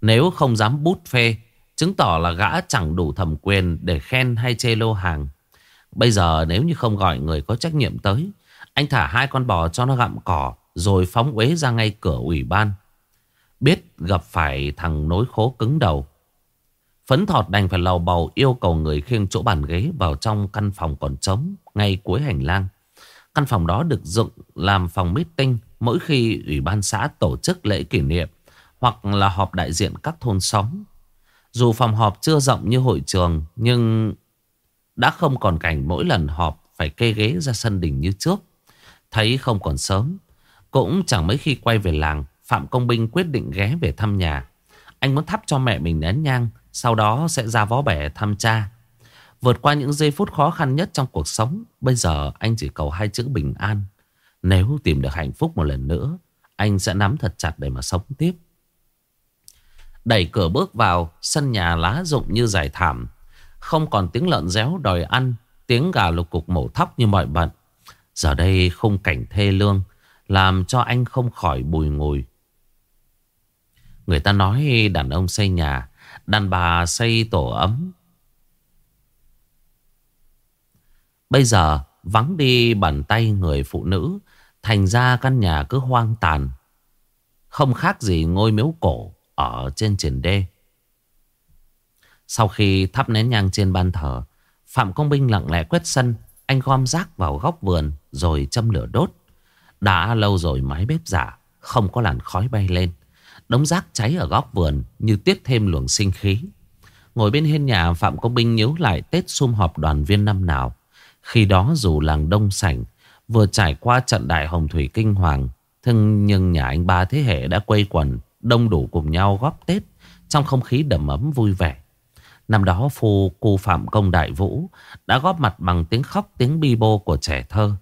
Nếu không dám bút phê Chứng tỏ là gã chẳng đủ thẩm quyền Để khen hay chê lô hàng Bây giờ nếu như không gọi người có trách nhiệm tới, Anh thả hai con bò cho nó gặm cỏ Rồi phóng uế ra ngay cửa ủy ban Biết gặp phải thằng nối khố cứng đầu Phấn thọt đành phải lầu bầu yêu cầu người khiêng chỗ bàn ghế vào trong căn phòng còn trống ngay cuối hành lang. Căn phòng đó được dựng làm phòng meeting mỗi khi ủy ban xã tổ chức lễ kỷ niệm hoặc là họp đại diện các thôn xóm. Dù phòng họp chưa rộng như hội trường nhưng đã không còn cảnh mỗi lần họp phải kê ghế ra sân đình như trước. Thấy không còn sớm, cũng chẳng mấy khi quay về làng, Phạm Công Binh quyết định ghé về thăm nhà. Anh muốn thắp cho mẹ mình nén nhang, sau đó sẽ ra vó bẻ thăm cha. Vượt qua những giây phút khó khăn nhất trong cuộc sống, bây giờ anh chỉ cầu hai chữ bình an. Nếu tìm được hạnh phúc một lần nữa, anh sẽ nắm thật chặt để mà sống tiếp. Đẩy cửa bước vào, sân nhà lá rụng như dài thảm. Không còn tiếng lợn réo đòi ăn, tiếng gà lục cục mổ thóc như mọi bận. Giờ đây khung cảnh thê lương, làm cho anh không khỏi bùi ngùi. Người ta nói đàn ông xây nhà, đàn bà xây tổ ấm. Bây giờ vắng đi bàn tay người phụ nữ, thành ra căn nhà cứ hoang tàn. Không khác gì ngôi miếu cổ ở trên triển đê. Sau khi thắp nén nhang trên ban thờ, Phạm Công Binh lặng lẽ quét sân, anh gom rác vào góc vườn rồi châm lửa đốt. Đã lâu rồi mái bếp giả, không có làn khói bay lên. Đống rác cháy ở góc vườn như tiếp thêm luồng sinh khí. Ngồi bên hiên nhà Phạm Công Binh nhớ lại Tết sum họp đoàn viên năm nào. Khi đó dù làng Đông Sảnh vừa trải qua trận đại hồng thủy kinh hoàng, nhưng, nhưng nhà anh ba thế hệ đã quây quần đông đủ cùng nhau góp Tết trong không khí đầm ấm vui vẻ. Năm đó phu cô Phạm Công Đại Vũ đã góp mặt bằng tiếng khóc tiếng bi bô của trẻ thơ.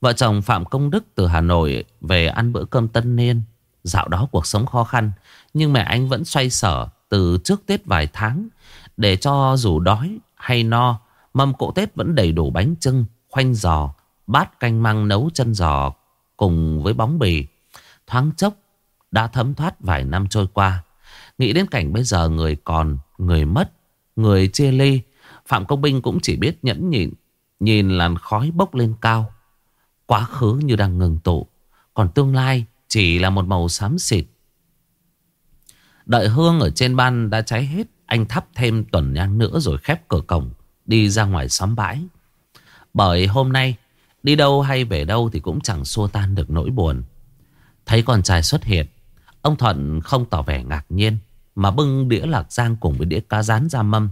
Vợ chồng Phạm Công Đức từ Hà Nội về ăn bữa cơm tân niên. Dạo đó cuộc sống khó khăn nhưng mẹ anh vẫn xoay sở từ trước Tết vài tháng để cho dù đói hay no mâm cỗ Tết vẫn đầy đủ bánh trưng, khoanh giò, bát canh măng nấu chân giò cùng với bóng bì. Thoáng chốc đã thấm thoát vài năm trôi qua. Nghĩ đến cảnh bây giờ người còn, người mất, người chia ly. Phạm Công Binh cũng chỉ biết nhẫn nhịn, nhìn làn khói bốc lên cao. Quá khứ như đang ngừng tụ, còn tương lai chỉ là một màu xám xịt. Đợi hương ở trên ban đã cháy hết, anh thắp thêm tuần nhang nữa rồi khép cửa cổng, đi ra ngoài xóm bãi. Bởi hôm nay, đi đâu hay về đâu thì cũng chẳng xua tan được nỗi buồn. Thấy con trai xuất hiện, Ông Thuận không tỏ vẻ ngạc nhiên, Mà bưng đĩa lạc giang cùng với đĩa cá rán ra mâm.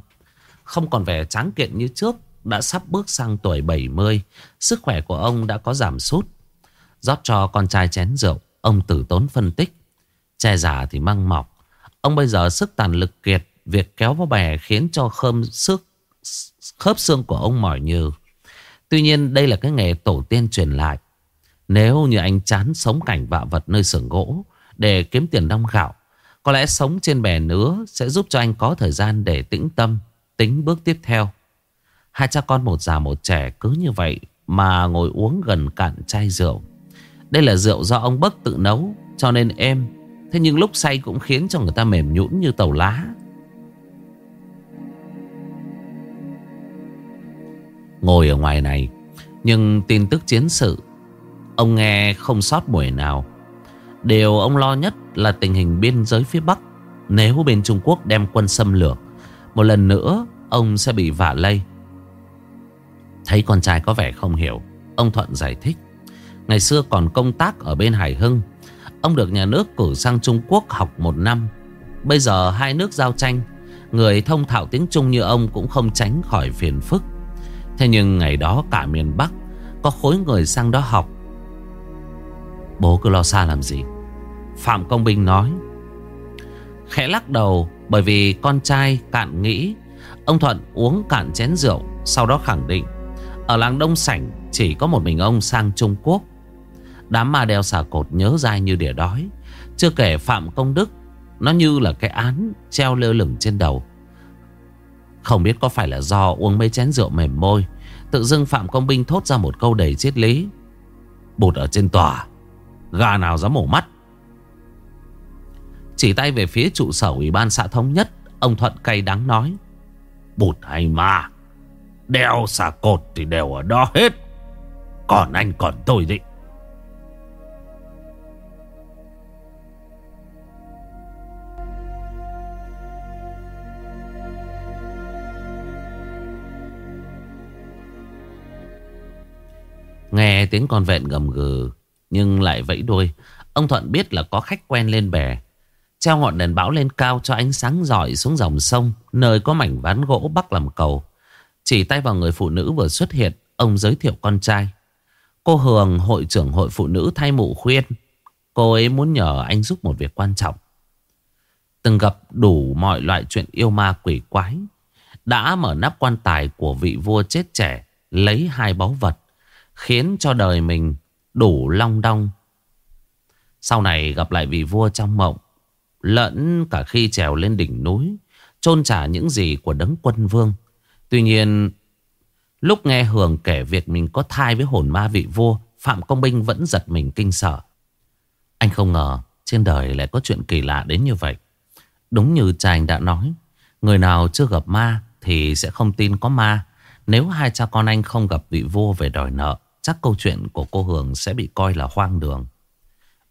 Không còn vẻ tráng kiện như trước, Đã sắp bước sang tuổi 70 Sức khỏe của ông đã có giảm sút. Rót cho con trai chén rượu, Ông tử tốn phân tích. Che giả thì măng mọc. Ông bây giờ sức tàn lực kiệt, Việc kéo vào bè khiến cho khơm sức khớp xương của ông mỏi nhừ. Tuy nhiên đây là cái nghề tổ tiên truyền lại. Nếu như anh chán sống cảnh vạ vật nơi xưởng gỗ để kiếm tiền đong gạo. Có lẽ sống trên bè nứa sẽ giúp cho anh có thời gian để tĩnh tâm, tính bước tiếp theo. Hai cha con một già một trẻ cứ như vậy mà ngồi uống gần cạn chai rượu. Đây là rượu do ông Bấc tự nấu cho nên êm. Thế nhưng lúc say cũng khiến cho người ta mềm nhũn như tàu lá. Ngồi ở ngoài này Nhưng tin tức chiến sự Ông nghe không sót buổi nào Điều ông lo nhất là tình hình biên giới phía Bắc. Nếu bên Trung Quốc đem quân xâm lược, Một lần nữa Ông sẽ bị vạ lây. Thấy con trai có vẻ không hiểu, Ông Thuận giải thích. Ngày xưa còn công tác ở bên Hải Hưng, Ông được nhà nước cử sang Trung Quốc học một năm. Bây giờ hai nước giao tranh, Người thông thạo tiếng Trung như ông cũng không tránh khỏi phiền phức. Thế nhưng ngày đó cả miền Bắc Có khối người sang đó học. Bố cứ lo xa làm gì? Phạm Công Bình nói. Khẽ lắc đầu, Bởi vì con trai cạn nghĩ, Ông Thuận uống cạn chén rượu, Sau đó khẳng định, Ở làng Đông Sảnh chỉ có một mình ông sang Trung Quốc. Đám ma đeo xà cột nhớ dai như đỉa đói. Chưa kể Phạm Công Đức, Nó như là cái án treo lơ lửng trên đầu. Không biết có phải là do uống mấy chén rượu mềm môi, Tự dưng Phạm Công Binh thốt ra một câu đầy triết lý. Bụt ở trên tòa, Gà nào dám mổ mắt? Chỉ tay về phía trụ sở ủy ban xã thống nhất, Ông Thuận cay đắng nói. Bụt hay ma, Đeo xà cột thì đều ở đó hết. Còn anh còn tôi đấy. Nghe tiếng con vẹn gầm gừ, Nhưng lại vẫy đuôi. Ông Thuận biết là có khách quen lên bè Treo ngọn đèn bão lên cao cho ánh sáng rọi xuống dòng sông, Nơi có mảnh ván gỗ bắc làm cầu. Chỉ tay vào người phụ nữ vừa xuất hiện, Ông giới thiệu con trai. Cô Hường, hội trưởng hội phụ nữ thay mụ khuyên, Cô ấy muốn nhờ anh giúp một việc quan trọng. Từng gặp đủ mọi loại chuyện yêu ma quỷ quái, Đã mở nắp quan tài của vị vua chết trẻ, Lấy hai báu vật, Khiến cho đời mình đủ long đong. Sau này gặp lại vị vua trong mộng Lẫn cả khi trèo lên đỉnh núi, chôn trả những gì của đấng quân vương. Tuy nhiên, Lúc nghe Hường kể việc mình có thai với hồn ma vị vua, Phạm Công Binh vẫn giật mình kinh sợ. Anh không ngờ Trên đời lại có chuyện kỳ lạ đến như vậy. Đúng như cha anh đã nói, Người nào chưa gặp ma Thì sẽ không tin có ma. Nếu hai cha con anh không gặp vị vua về đòi nợ, Chắc câu chuyện của cô Hường sẽ bị coi là hoang đường.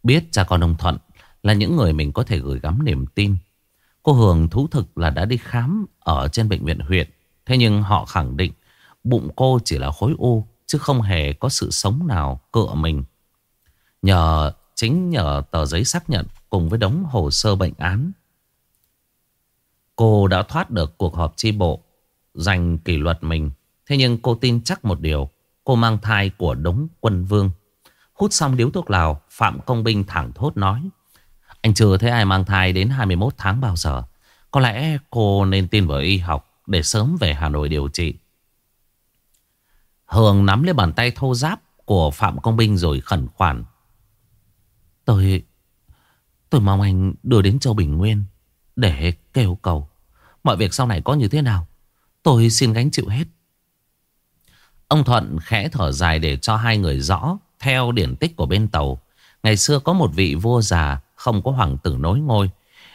Biết cha con ông Thuận là những người mình có thể gửi gắm niềm tin. Cô Hường thú thực là đã đi khám Ở trên bệnh viện huyện. Thế nhưng họ khẳng định Bụng cô chỉ là khối u, Chứ không hề có sự sống nào cựa mình. Nhờ, chính nhờ tờ giấy xác nhận Cùng với đống hồ sơ bệnh án, Cô đã thoát được cuộc họp chi bộ, Giành kỷ luật mình. Thế nhưng cô tin chắc một điều, Cô mang thai của đống quân vương. Hút xong điếu thuốc lào, Phạm Công Binh thẳng thốt nói anh chưa thấy ai mang thai đến 21 tháng bao giờ. Có lẽ cô nên tin vào y học Để sớm về Hà Nội điều trị. Hường nắm lấy bàn tay thô giáp Của Phạm Công Binh rồi khẩn khoản. Tôi Tôi mong anh đưa đến Châu Bình Nguyên Để kêu cầu. Mọi việc sau này có như thế nào, Tôi xin gánh chịu hết. Ông Thuận khẽ thở dài để cho hai người rõ Theo điển tích của bên tàu. Ngày xưa có một vị vua già không có hoàng tử nối ngôi.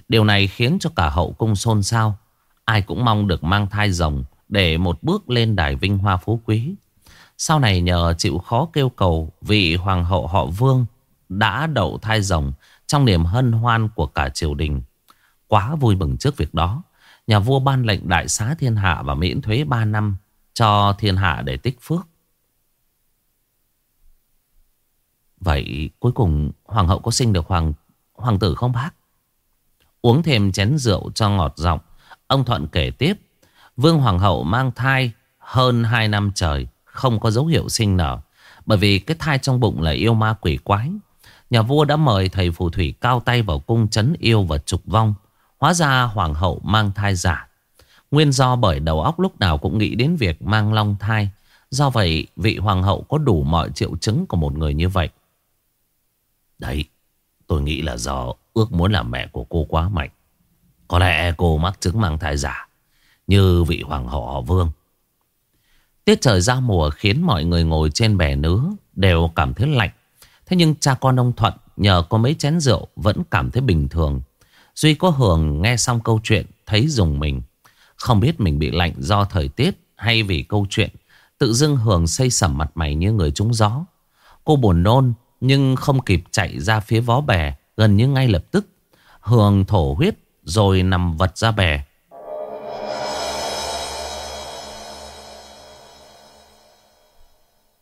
Điều này khiến cho cả hậu cung xôn xao. Ai cũng mong được mang thai rồng Để một bước lên đài vinh hoa phú quý. Sau này nhờ chịu khó kêu cầu, Vị hoàng hậu họ vương Đã đậu thai rồng Trong niềm hân hoan của cả triều đình. Quá vui mừng trước việc đó, Nhà vua ban lệnh đại xá thiên hạ Và miễn thuế 3 năm cho thiên hạ để tích phước. Vậy cuối cùng hoàng hậu có sinh được hoàng hoàng tử không bác? Uống thêm chén rượu cho ngọt giọng, ông Thuận kể tiếp. Vương hoàng hậu mang thai hơn 2 năm trời, không có dấu hiệu sinh nở. Bởi vì cái thai trong bụng là yêu ma quỷ quái. Nhà vua đã mời thầy phù thủy cao tay vào cung chấn yêu và trục vong. Hóa ra hoàng hậu mang thai giả. Nguyên do bởi đầu óc lúc nào cũng nghĩ đến việc mang long thai. Do vậy vị hoàng hậu có đủ mọi triệu chứng của một người như vậy. Đấy, tôi nghĩ là do ước muốn làm mẹ của cô quá mạnh. Có lẽ cô mắc chứng mang thai giả, như vị hoàng hậu họ vương. Tiết trời ra mùa khiến mọi người ngồi trên bè nứa đều cảm thấy lạnh. Thế nhưng cha con ông Thuận nhờ có mấy chén rượu vẫn cảm thấy bình thường. Duy có Hường nghe xong câu chuyện thấy dùng mình. Không biết mình bị lạnh do thời tiết hay vì câu chuyện. Tự dưng Hường xây sẩm mặt mày như người trúng gió Cô buồn nôn nhưng không kịp chạy ra phía vó bè, Gần như ngay lập tức, Hường thổ huyết rồi nằm vật ra bè.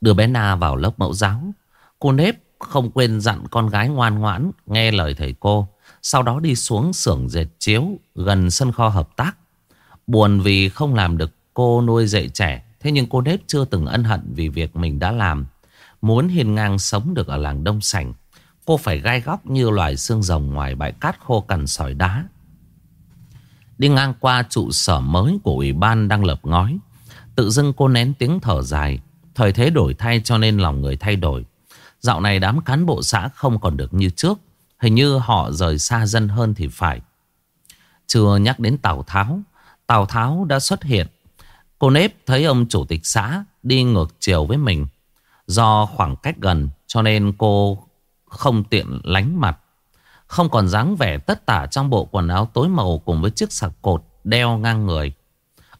Đưa bé Na vào lớp mẫu giáo. Cô nếp không quên dặn con gái ngoan ngoãn Nghe lời thầy cô, Sau đó đi xuống xưởng dệt chiếu Gần sân kho hợp tác. Buồn vì không làm được cô nuôi dạy trẻ, Thế nhưng cô nếp chưa từng ân hận Vì việc mình đã làm. Muốn hiên ngang sống được ở làng Đông Sảnh Cô phải gai góc như loài xương rồng Ngoài bãi cát khô cằn sỏi đá. Đi ngang qua trụ sở mới của ủy ban đang lập ngói, Tự dưng cô nén tiếng thở dài. Thời thế đổi thay cho nên lòng người thay đổi. Dạo này đám cán bộ xã không còn được như trước, Hình như họ rời xa dân hơn thì phải. Chưa nhắc đến Tào Tháo Tào Tháo đã xuất hiện. Cô nếp thấy ông chủ tịch xã đi ngược chiều với mình. Do khoảng cách gần cho nên cô không tiện lánh mặt. Không còn dáng vẻ tất tả trong bộ quần áo tối màu cùng với chiếc sạc cột đeo ngang người.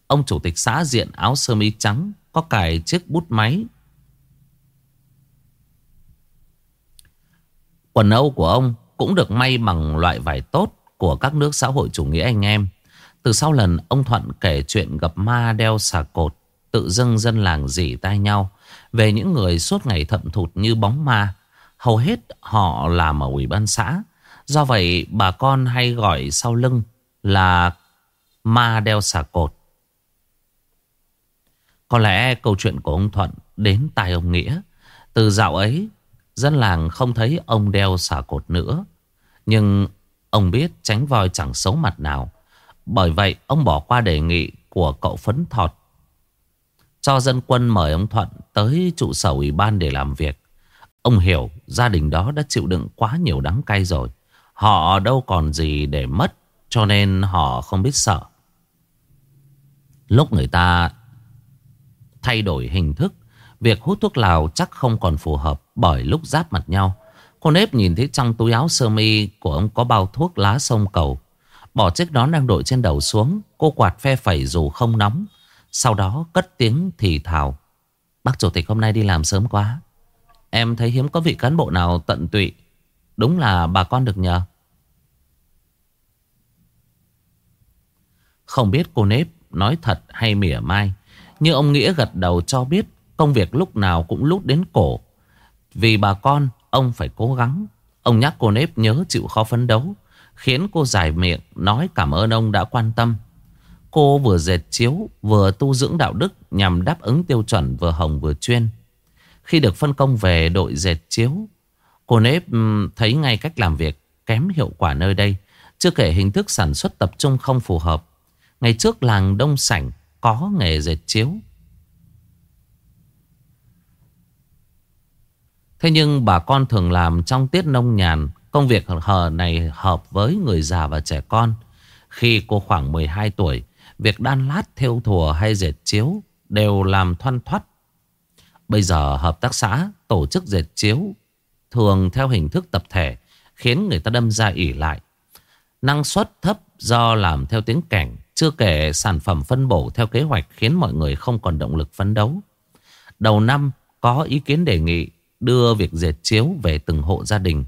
Ông chủ tịch xã diện áo sơ mi trắng có cài chiếc bút máy. Quần âu của ông cũng được may bằng loại vải tốt của các nước xã hội chủ nghĩa anh em. Từ sau lần ông Thuận kể chuyện gặp ma đeo xà cột, tự dưng dân làng dỉ tai nhau về những người suốt ngày thậm thụt như bóng ma. Hầu hết họ làm ở ủy ban xã. Do vậy bà con hay gọi sau lưng là ma đeo xà cột. Có lẽ câu chuyện của ông Thuận đến tai ông Nghĩa. Từ dạo ấy, dân làng không thấy ông đeo xà cột nữa. Nhưng ông biết tránh voi chẳng xấu mặt nào. Bởi vậy, ông bỏ qua đề nghị của cậu phấn thọt. Cho dân quân mời ông Thuận tới trụ sở ủy ban để làm việc. Ông hiểu gia đình đó đã chịu đựng quá nhiều đắng cay rồi. Họ đâu còn gì để mất, cho nên họ không biết sợ. Lúc người ta thay đổi hình thức. Việc hút thuốc lào chắc không còn phù hợp bởi lúc giáp mặt nhau. Cô nếp nhìn thấy trong túi áo sơ mi của ông có bao thuốc lá sông cầu. Bỏ chiếc nón đang đội trên đầu xuống. Cô quạt phe phẩy dù không nóng. Sau đó cất tiếng thì thào. Bác chủ tịch hôm nay đi làm sớm quá. Em thấy hiếm có vị cán bộ nào tận tụy. Đúng là bà con được nhờ. Không biết cô nếp nói thật hay mỉa mai. Nhưng ông Nghĩa gật đầu cho biết công việc lúc nào cũng lút đến cổ. Vì bà con, ông phải cố gắng. Ông nhắc cô nếp nhớ chịu khó phấn đấu. Khiến cô giải miệng nói cảm ơn ông đã quan tâm. Cô vừa dệt chiếu vừa tu dưỡng đạo đức nhằm đáp ứng tiêu chuẩn vừa hồng vừa chuyên. Khi được phân công về đội dệt chiếu, cô nếp thấy ngay cách làm việc kém hiệu quả nơi đây. Chưa kể hình thức sản xuất tập trung không phù hợp. Ngày trước làng Đông Sảnh có nghề dệt chiếu. Thế nhưng bà con thường làm trong tiết nông nhàn, công việc hờ này hợp với người già và trẻ con. Khi cô khoảng 12 tuổi, việc đan lát, theo thùa hay dệt chiếu đều làm thoăn thoắt. Bây giờ hợp tác xã tổ chức dệt chiếu thường theo hình thức tập thể khiến người ta đâm ra ỉ lại. Năng suất thấp do làm theo tiếng cảnh chưa kể sản phẩm phân bổ theo kế hoạch khiến mọi người không còn động lực phấn đấu. Đầu năm có ý kiến đề nghị đưa việc dệt chiếu về từng hộ gia đình.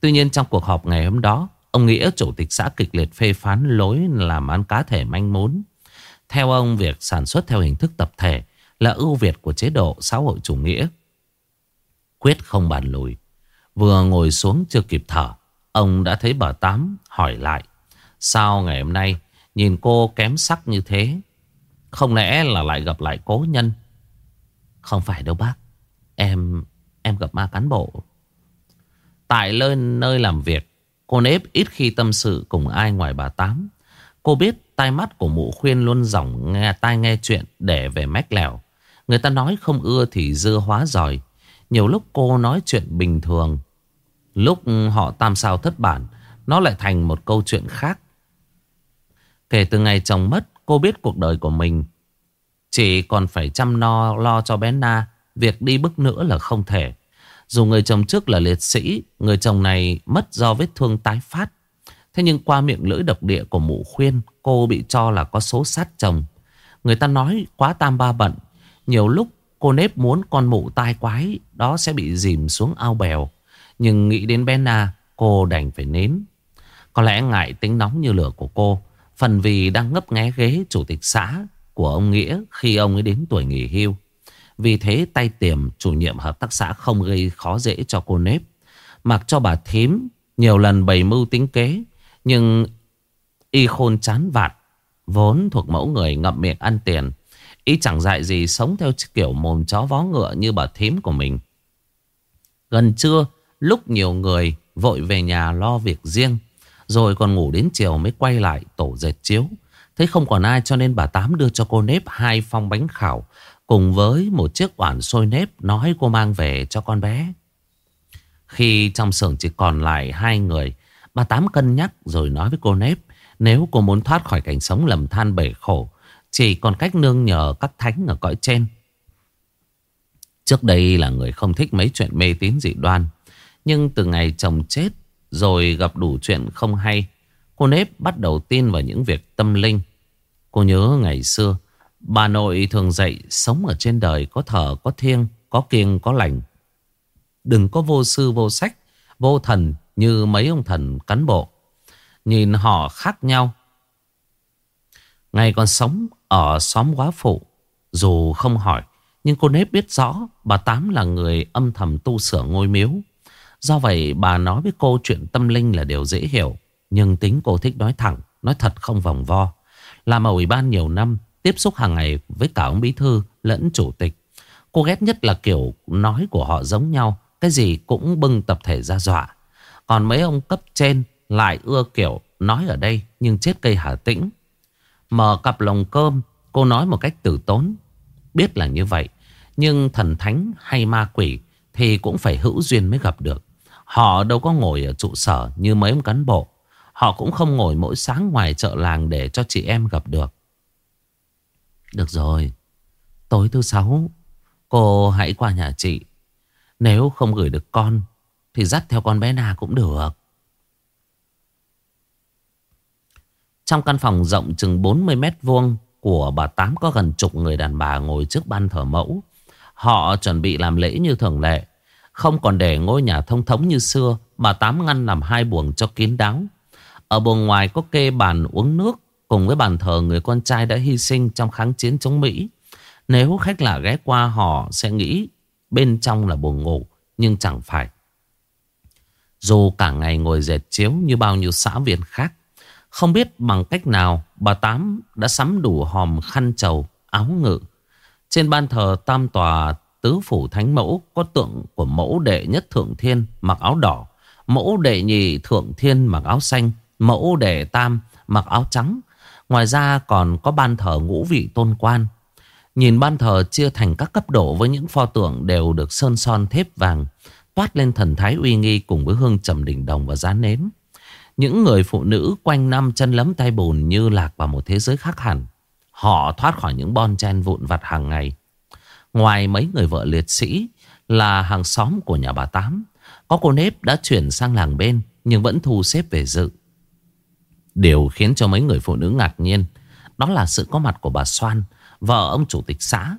Tuy nhiên trong cuộc họp ngày hôm đó, ông Nghĩa chủ tịch xã kịch liệt phê phán lối làm ăn cá thể manh mốn. Theo ông, việc sản xuất theo hình thức tập thể là ưu việt của chế độ xã hội chủ nghĩa. Quyết không bàn lùi. Vừa ngồi xuống chưa kịp thở, ông đã thấy bà Tám hỏi lại. Sao ngày hôm nay Nhìn cô kém sắc như thế Không lẽ là lại gặp lại cố nhân Không phải đâu bác Em em gặp ma cán bộ Tại nơi nơi làm việc Cô nếp ít khi tâm sự cùng ai ngoài bà Tám. Cô biết tai mắt của mụ khuyên luôn dòng nghe tai nghe chuyện để về mách lèo. Người ta nói không ưa thì dưa hóa giỏi. Nhiều lúc cô nói chuyện bình thường. Lúc họ tam sao thất bản Nó lại thành một câu chuyện khác. Kể từ ngày chồng mất, cô biết cuộc đời của mình. Chỉ còn phải chăm no lo cho bé Na. Việc đi bước nữa là không thể. Dù người chồng trước là liệt sĩ, người chồng này mất do vết thương tái phát. Thế nhưng qua miệng lưỡi độc địa của mụ khuyên, cô bị cho là có số sát chồng. Người ta nói quá tam ba bận. Nhiều lúc Cô nếp muốn con mụ tai quái Đó sẽ bị dìm xuống ao bèo Nhưng nghĩ đến Benna Cô đành phải nến Có lẽ ngại tính nóng như lửa của cô Phần vì đang ngấp nghé ghế chủ tịch xã Của ông Nghĩa Khi ông ấy đến tuổi nghỉ hưu vì thế tay tiềm chủ nhiệm hợp tác xã Không gây khó dễ cho cô nếp Mặc cho bà thím Nhiều lần bày mưu tính kế Nhưng y khôn chán vạt Vốn thuộc mẫu người ngậm miệng ăn tiền Y chẳng dại gì sống theo kiểu mồm chó vó ngựa như bà thím của mình. Gần trưa, lúc nhiều người vội về nhà lo việc riêng, rồi còn ngủ đến chiều mới quay lại tổ dệt chiếu. Thấy không còn ai cho nên bà Tám đưa cho cô nếp hai phong bánh khảo cùng với một chiếc oản sôi nếp nói cô mang về cho con bé. Khi trong xưởng chỉ còn lại hai người, bà Tám cân nhắc rồi nói với cô nếp nếu cô muốn thoát khỏi cảnh sống lầm than bể khổ chỉ còn cách nương nhờ các thánh ở cõi trên Trước đây là người không thích mấy chuyện mê tín dị đoan Nhưng từ ngày chồng chết Rồi gặp đủ chuyện không hay Cô nếp bắt đầu tin vào những việc tâm linh Cô nhớ ngày xưa Bà nội thường dạy, Sống ở trên đời có thờ, có thiêng, Có kiêng, có lành. Đừng có vô sư, vô sách, Vô thần như mấy ông thần cán bộ. Nhìn họ khác nhau. Ngày còn sống ở xóm quá phụ, Dù không hỏi, Nhưng cô nếp biết rõ Bà Tám là người âm thầm tu sửa ngôi miếu. Do vậy bà nói với cô chuyện tâm linh là điều dễ hiểu, Nhưng tính cô thích nói thẳng, Nói thật không vòng vo. Làm ở ủy ban nhiều năm Tiếp xúc hàng ngày với cả ông bí thư lẫn chủ tịch. Cô ghét nhất là kiểu nói của họ giống nhau, Cái gì cũng bưng tập thể ra dọa. Còn mấy ông cấp trên lại ưa kiểu nói ở đây Nhưng chết cây hà tĩnh. Mở cặp lồng cơm, Cô nói một cách tử tốn. Biết là như vậy, Nhưng thần thánh hay ma quỷ Thì cũng phải hữu duyên mới gặp được. Họ đâu có ngồi ở trụ sở Như mấy ông cán bộ. Họ cũng không ngồi mỗi sáng ngoài chợ làng Để cho chị em gặp được. Được rồi Tối thứ sáu Cô hãy qua nhà chị Nếu không gửi được con Thì dắt theo con bé nào cũng được Trong căn phòng rộng chừng 40 mét vuông của bà Tám có gần chục người đàn bà ngồi trước ban thờ mẫu. Họ chuẩn bị làm lễ như thường lệ. Không còn để ngôi nhà thông thống như xưa, bà Tám ngăn làm hai buồng cho kín đáo. Ở buồng ngoài có kê bàn uống nước cùng với bàn thờ người con trai đã hy sinh trong kháng chiến chống Mỹ. Nếu khách lạ ghé qua họ sẽ nghĩ bên trong là buồng ngủ, nhưng chẳng phải. Dù cả ngày ngồi dệt chiếu như bao nhiêu xã viên khác, không biết bằng cách nào bà Tám đã sắm đủ hòm khăn trầu, áo ngự. Trên ban thờ tam tòa tứ phủ thánh mẫu có tượng của mẫu đệ nhất thượng thiên mặc áo đỏ, mẫu đệ nhị thượng thiên mặc áo xanh, mẫu đệ tam mặc áo trắng. Ngoài ra còn có ban thờ ngũ vị tôn quan. Nhìn ban thờ chia thành các cấp độ với những pho tượng đều được sơn son thép vàng, toát lên thần thái uy nghi cùng với hương trầm đỉnh đồng và giá nến. Những người phụ nữ quanh năm chân lấm tay bùn như lạc vào một thế giới khác hẳn. Họ thoát khỏi những bon chen vụn vặt hàng ngày. Ngoài mấy người vợ liệt sĩ là hàng xóm của nhà bà Tám. Có cô nếp đã chuyển sang làng bên nhưng vẫn thu xếp về dự. Điều khiến cho mấy người phụ nữ ngạc nhiên đó là sự có mặt của bà Soan, vợ ông chủ tịch xã.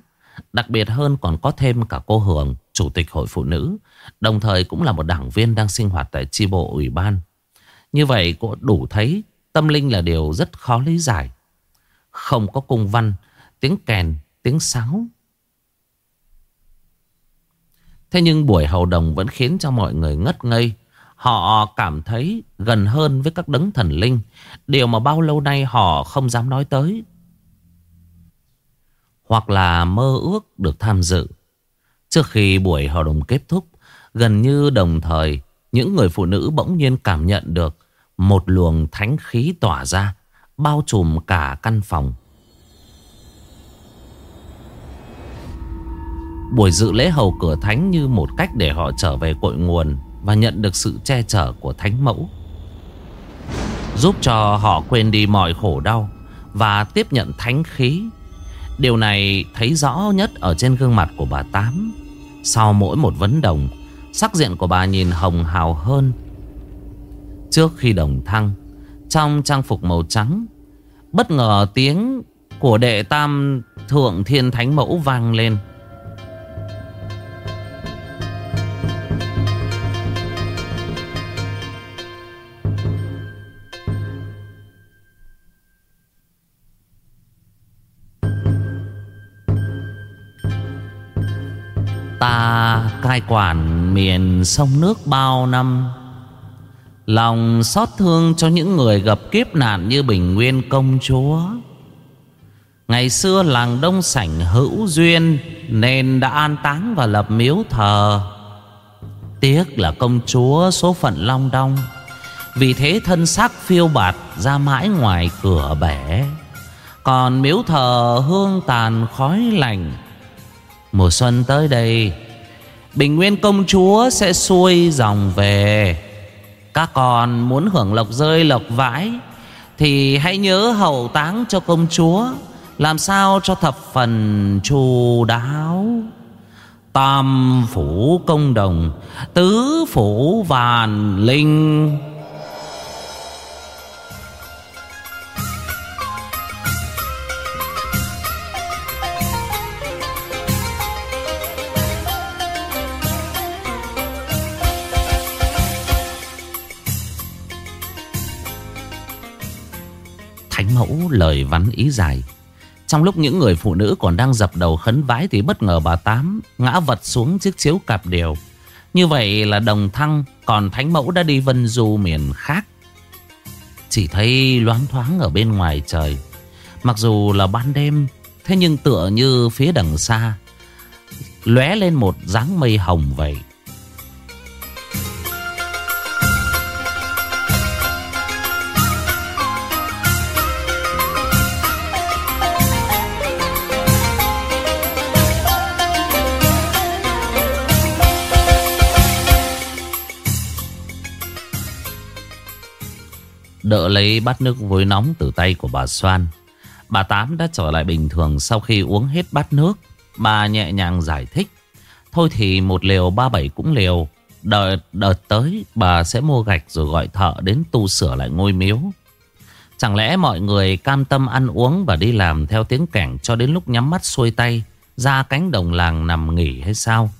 Đặc biệt hơn còn có thêm cả cô Hường, chủ tịch hội phụ nữ, đồng thời cũng là một đảng viên đang sinh hoạt tại chi bộ ủy ban như vậy cũng đủ thấy tâm linh là điều rất khó lý giải. Không có cung văn, tiếng kèn, tiếng sáo. Thế nhưng buổi hầu đồng vẫn khiến cho mọi người ngất ngây. Họ cảm thấy gần hơn với các đấng thần linh. Điều mà bao lâu nay họ không dám nói tới. Hoặc là mơ ước được tham dự. Trước khi buổi hầu đồng kết thúc, gần như đồng thời, những người phụ nữ bỗng nhiên cảm nhận được một luồng thánh khí tỏa ra Bao trùm cả căn phòng Buổi dự lễ hầu cửa thánh như một cách để họ trở về cội nguồn và nhận được sự che chở của thánh mẫu, Giúp cho họ quên đi mọi khổ đau Và tiếp nhận thánh khí. Điều này thấy rõ nhất ở trên gương mặt của bà Tám. Sau mỗi một vấn đồng, Sắc diện của bà nhìn hồng hào hơn. Trước khi đồng thăng, Trong trang phục màu trắng, Bất ngờ tiếng của đệ tam thượng thiên thánh mẫu vang lên. Ta cai quản miền sông nước bao năm. Lòng xót thương cho những người gặp kiếp nạn như Bình Nguyên công chúa. Ngày xưa làng Đông Sảnh hữu duyên, Nên đã an táng và lập miếu thờ. Tiếc là công chúa số phận long đong, Vì thế thân xác phiêu bạt ra mãi ngoài cửa bể. Còn miếu thờ hương tàn khói lành. Mùa xuân tới đây, Bình Nguyên công chúa sẽ xuôi dòng về. Các con muốn hưởng lộc rơi lộc vãi, Thì hãy nhớ hậu táng cho công chúa, Làm sao cho thập phần chu đáo. Tam phủ công đồng, Tứ phủ vàn linh mẫu lời vắn ý dài. Trong lúc những người phụ nữ còn đang dập đầu khấn vái Thì bất ngờ bà Tám ngã vật xuống chiếc chiếu cạp điều. Như vậy là đồng thăng Còn thánh mẫu đã đi vân du miền khác. Chỉ thấy loáng thoáng ở bên ngoài trời. Mặc dù là ban đêm, Thế nhưng tựa như phía đằng xa, lóe lên một dáng mây hồng vậy. Đỡ lấy bát nước vối nóng từ tay của bà Soan Bà Tám đã trở lại bình thường sau khi uống hết bát nước Bà nhẹ nhàng giải thích Thôi thì một liều ba bảy cũng liều Đợi đợt tới bà sẽ mua gạch rồi gọi thợ đến tu sửa lại ngôi miếu Chẳng lẽ mọi người cam tâm ăn uống và đi làm theo tiếng kẻng cho đến lúc nhắm mắt xuôi tay ra cánh đồng làng nằm nghỉ hay sao?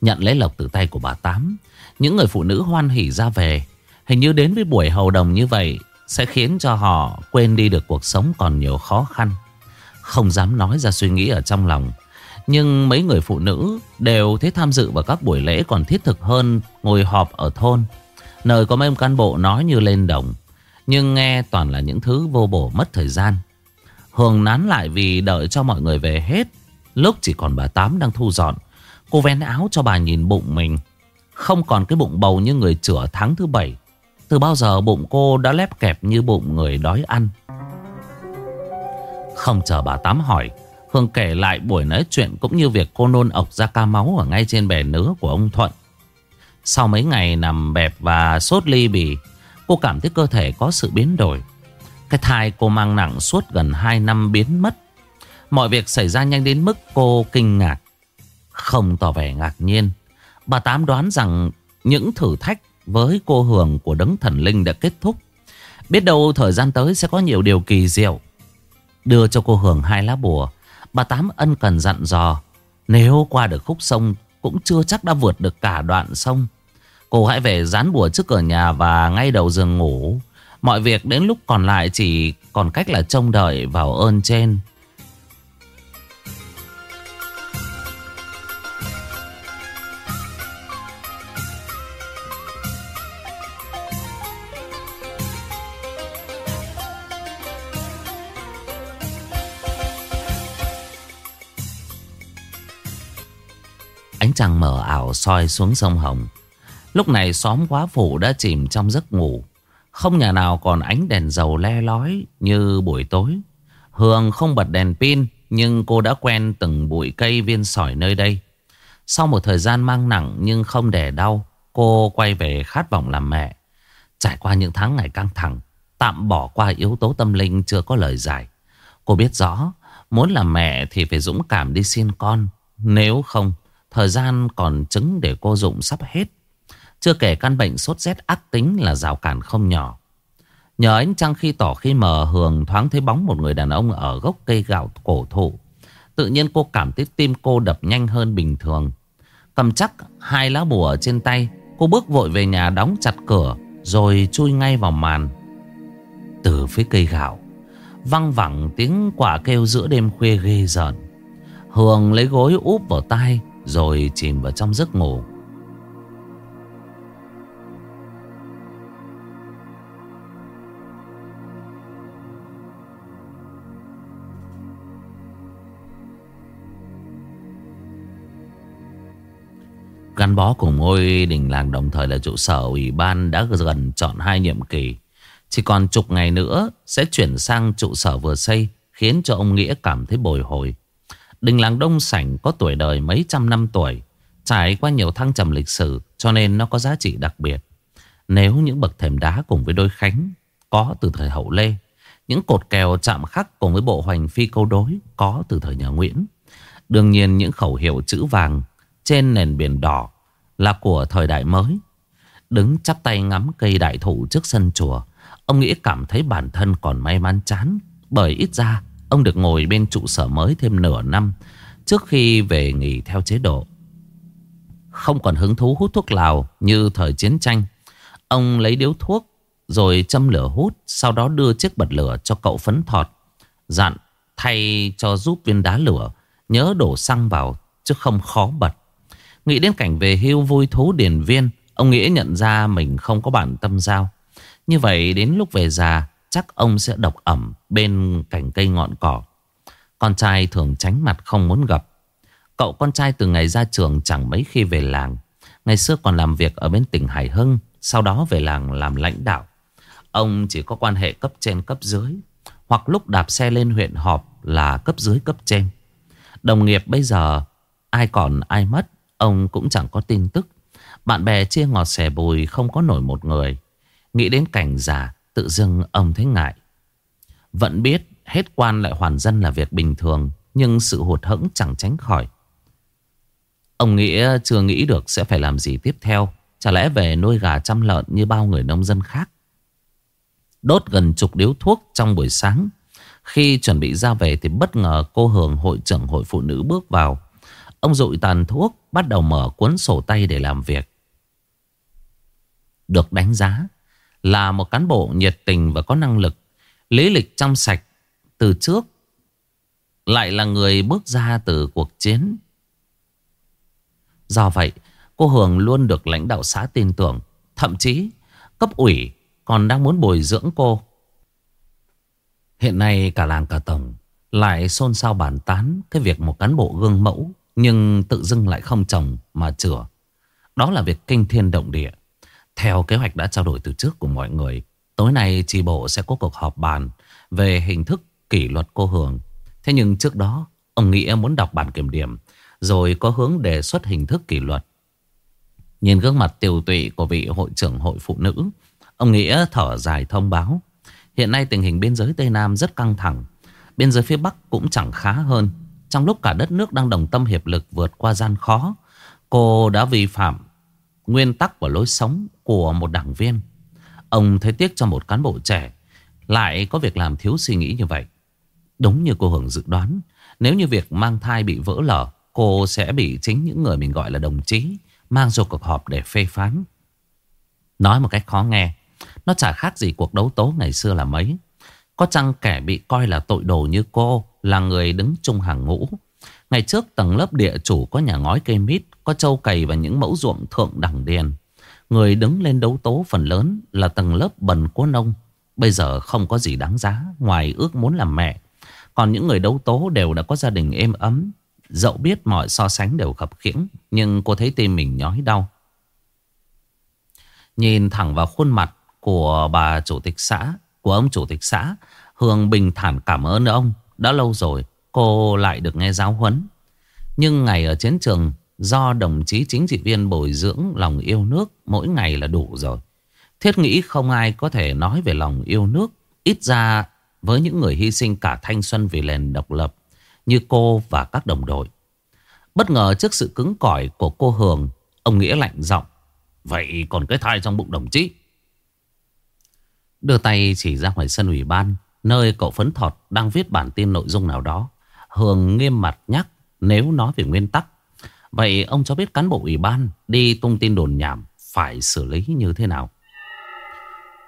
Nhận lấy lộc từ tay của bà Tám, những người phụ nữ hoan hỉ ra về. Hình như đến với buổi hầu đồng như vậy sẽ khiến cho họ quên đi được cuộc sống còn nhiều khó khăn. Không dám nói ra suy nghĩ ở trong lòng. Nhưng mấy người phụ nữ đều thấy tham dự vào các buổi lễ còn thiết thực hơn ngồi họp ở thôn. Nơi có mấy ông cán bộ nói như lên đồng. Nhưng nghe toàn là những thứ vô bổ mất thời gian. Hường nán lại vì đợi cho mọi người về hết. Lúc chỉ còn bà Tám đang thu dọn. Cô vén áo cho bà nhìn bụng mình. Không còn cái bụng bầu như người chữa tháng thứ bảy. Từ bao giờ bụng cô đã lép kẹp như bụng người đói ăn. Không chờ bà Tám hỏi. Hương kể lại buổi nói chuyện cũng như việc cô nôn ọc ra ca máu ở ngay trên bè nứa của ông Thuận. Sau mấy ngày nằm bẹp và sốt ly bì, cô cảm thấy cơ thể có sự biến đổi. Cái thai cô mang nặng suốt gần 2 năm biến mất. Mọi việc xảy ra nhanh đến mức cô kinh ngạc. Không tỏ vẻ ngạc nhiên. Bà Tám đoán rằng những thử thách với cô Hường của đấng thần linh đã kết thúc. Biết đâu thời gian tới sẽ có nhiều điều kỳ diệu. Đưa cho cô Hường hai lá bùa. Bà Tám ân cần dặn dò. Nếu qua được khúc sông, cũng chưa chắc đã vượt được cả đoạn sông. Cô hãy về dán bùa trước cửa nhà và ngay đầu giường ngủ. Mọi việc đến lúc còn lại chỉ còn cách là trông đợi vào ơn trên. Trăng mở ảo soi xuống sông Hồng. Lúc này xóm quá phủ đã chìm trong giấc ngủ. Không nhà nào còn ánh đèn dầu le lói như buổi tối. Hương không bật đèn pin nhưng cô đã quen từng bụi cây viên sỏi nơi đây. Sau một thời gian mang nặng nhưng không đẻ đau, cô quay về khát vọng làm mẹ. Trải qua những tháng ngày căng thẳng, tạm bỏ qua yếu tố tâm linh chưa có lời giải. Cô biết rõ, muốn làm mẹ thì phải dũng cảm đi xin con. Nếu không, thời gian còn trứng để cô dụng sắp hết. Chưa kể căn bệnh sốt rét ác tính là rào cản không nhỏ. Nhờ ánh trăng khi tỏ khi mờ Hường thoáng thấy bóng một người đàn ông ở gốc cây gạo cổ thụ. Tự nhiên cô cảm thấy tim cô đập nhanh hơn bình thường. Cầm chắc hai lá bùa trên tay, cô bước vội về nhà đóng chặt cửa rồi chui ngay vào màn. Từ phía cây gạo, văng vẳng tiếng quả kêu giữa đêm khuya ghê rợn. Hường lấy gối úp vào tai rồi chìm vào trong giấc ngủ Gắn bó cùng ngôi đình làng đồng thời là trụ sở ủy ban đã gần chọn hai nhiệm kỳ. Chỉ còn chục ngày nữa sẽ chuyển sang trụ sở vừa xây, khiến cho ông Nghĩa cảm thấy bồi hồi. Đình làng Đông Sảnh có tuổi đời mấy trăm năm tuổi, trải qua nhiều thăng trầm lịch sử cho nên nó có giá trị đặc biệt. Nếu những bậc thềm đá cùng với đôi khánh có từ thời hậu Lê, những cột kèo chạm khắc cùng với bộ hoành phi câu đối có từ thời nhà Nguyễn. Đương nhiên những khẩu hiệu chữ vàng trên nền biển đỏ là của thời đại mới. Đứng chắp tay ngắm cây đại thụ trước sân chùa, ông nghĩ cảm thấy bản thân còn may mắn chán. Bởi ít ra, ông được ngồi bên trụ sở mới thêm nửa năm trước khi về nghỉ theo chế độ. Không còn hứng thú hút thuốc lào như thời chiến tranh. Ông lấy điếu thuốc rồi châm lửa hút, sau đó đưa chiếc bật lửa cho cậu phấn thọt. Dặn thay cho giúp viên đá lửa, nhớ đổ xăng vào chứ không khó bật. Nghĩ đến cảnh về hưu vui thú điển viên Ông Nghĩa nhận ra mình không có bản tâm giao Như vậy đến lúc về già Chắc ông sẽ độc ẩm bên cành cây ngọn cỏ. Con trai thường tránh mặt không muốn gặp. Cậu con trai từ ngày ra trường chẳng mấy khi về làng. Ngày xưa còn làm việc ở bên tỉnh Hải Hưng, Sau đó về làng làm lãnh đạo. Ông chỉ có quan hệ cấp trên cấp dưới, Hoặc lúc đạp xe lên huyện họp là cấp dưới cấp trên. Đồng nghiệp bây giờ, ai còn ai mất, Ông cũng chẳng có tin tức. Bạn bè chia ngọt xẻ bùi không có nổi một người. Nghĩ đến cảnh già Tự dưng ông thấy ngại. Vẫn biết hết quan lại hoàn dân là việc bình thường, Nhưng sự hụt hẫng chẳng tránh khỏi. Ông Nghĩa chưa nghĩ được sẽ phải làm gì tiếp theo, Chả lẽ về nuôi gà chăm lợn như bao người nông dân khác. Đốt gần chục điếu thuốc trong buổi sáng. Khi chuẩn bị ra về thì bất ngờ cô Hường, hội trưởng hội phụ nữ bước vào. Ông rụi tàn thuốc, Bắt đầu mở cuốn sổ tay để làm việc. Được đánh giá là một cán bộ nhiệt tình và có năng lực, Lý lịch trong sạch Từ trước, Lại là người bước ra từ cuộc chiến. Do vậy, Cô Hường luôn được lãnh đạo xã tin tưởng, Thậm chí cấp ủy còn đang muốn bồi dưỡng cô. Hiện nay cả làng cả tổng Lại xôn xao bàn tán Cái việc một cán bộ gương mẫu nhưng tự dưng lại không trồng mà chữa. Đó là việc kinh thiên động địa. Theo kế hoạch đã trao đổi từ trước của mọi người, Tối nay tri bộ sẽ có cuộc họp bàn Về hình thức kỷ luật cô Hường. Thế nhưng trước đó, Ông Nghĩa muốn đọc bản kiểm điểm, Rồi có hướng đề xuất hình thức kỷ luật. Nhìn gương mặt tiều tụy của vị hội trưởng hội phụ nữ, Ông Nghĩa thở dài thông báo, Hiện nay tình hình biên giới Tây Nam rất căng thẳng, Biên giới phía Bắc cũng chẳng khá hơn. Trong lúc cả đất nước đang đồng tâm hiệp lực vượt qua gian khó, Cô đã vi phạm nguyên tắc và lối sống của một đảng viên Ông thấy tiếc cho một cán bộ trẻ Lại có việc làm thiếu suy nghĩ như vậy Đúng như cô Hưởng dự đoán Nếu như việc mang thai bị vỡ lở Cô sẽ bị chính những người mình gọi là đồng chí Mang vô cuộc họp để phê phán Nói một cách khó nghe Nó chả khác gì cuộc đấu tố ngày xưa là mấy Có chăng kẻ bị coi là tội đồ như cô là người đứng chung hàng ngũ. Ngày trước tầng lớp địa chủ có nhà ngói cây mít, có châu cày và những mẫu ruộng thượng đẳng điền. Người đứng lên đấu tố phần lớn là tầng lớp bần của nông. Bây giờ không có gì đáng giá ngoài ước muốn làm mẹ. Còn những người đấu tố đều đã có gia đình êm ấm. Dẫu biết mọi so sánh đều khập khiễng, nhưng cô thấy tim mình nhói đau. Nhìn thẳng vào khuôn mặt của bà chủ tịch xã, của ông chủ tịch xã, Hương bình thản cảm ơn ông. Đã lâu rồi cô lại được nghe giáo huấn Nhưng ngày ở chiến trường Do đồng chí chính trị viên bồi dưỡng lòng yêu nước Mỗi ngày là đủ rồi. Thiết nghĩ không ai có thể nói về lòng yêu nước, Ít ra với những người hy sinh cả thanh xuân vì nền độc lập Như cô và các đồng đội. Bất ngờ trước sự cứng cỏi của cô Hường, Ông Nghĩa lạnh giọng, Vậy còn cái thai trong bụng đồng chí? Đưa tay chỉ ra ngoài sân ủy ban, Nơi cậu phấn thọt đang viết bản tin nội dung nào đó. Hường nghiêm mặt nhắc, Nếu nói về nguyên tắc Vậy ông cho biết cán bộ ủy ban Đi tung tin đồn nhảm Phải xử lý như thế nào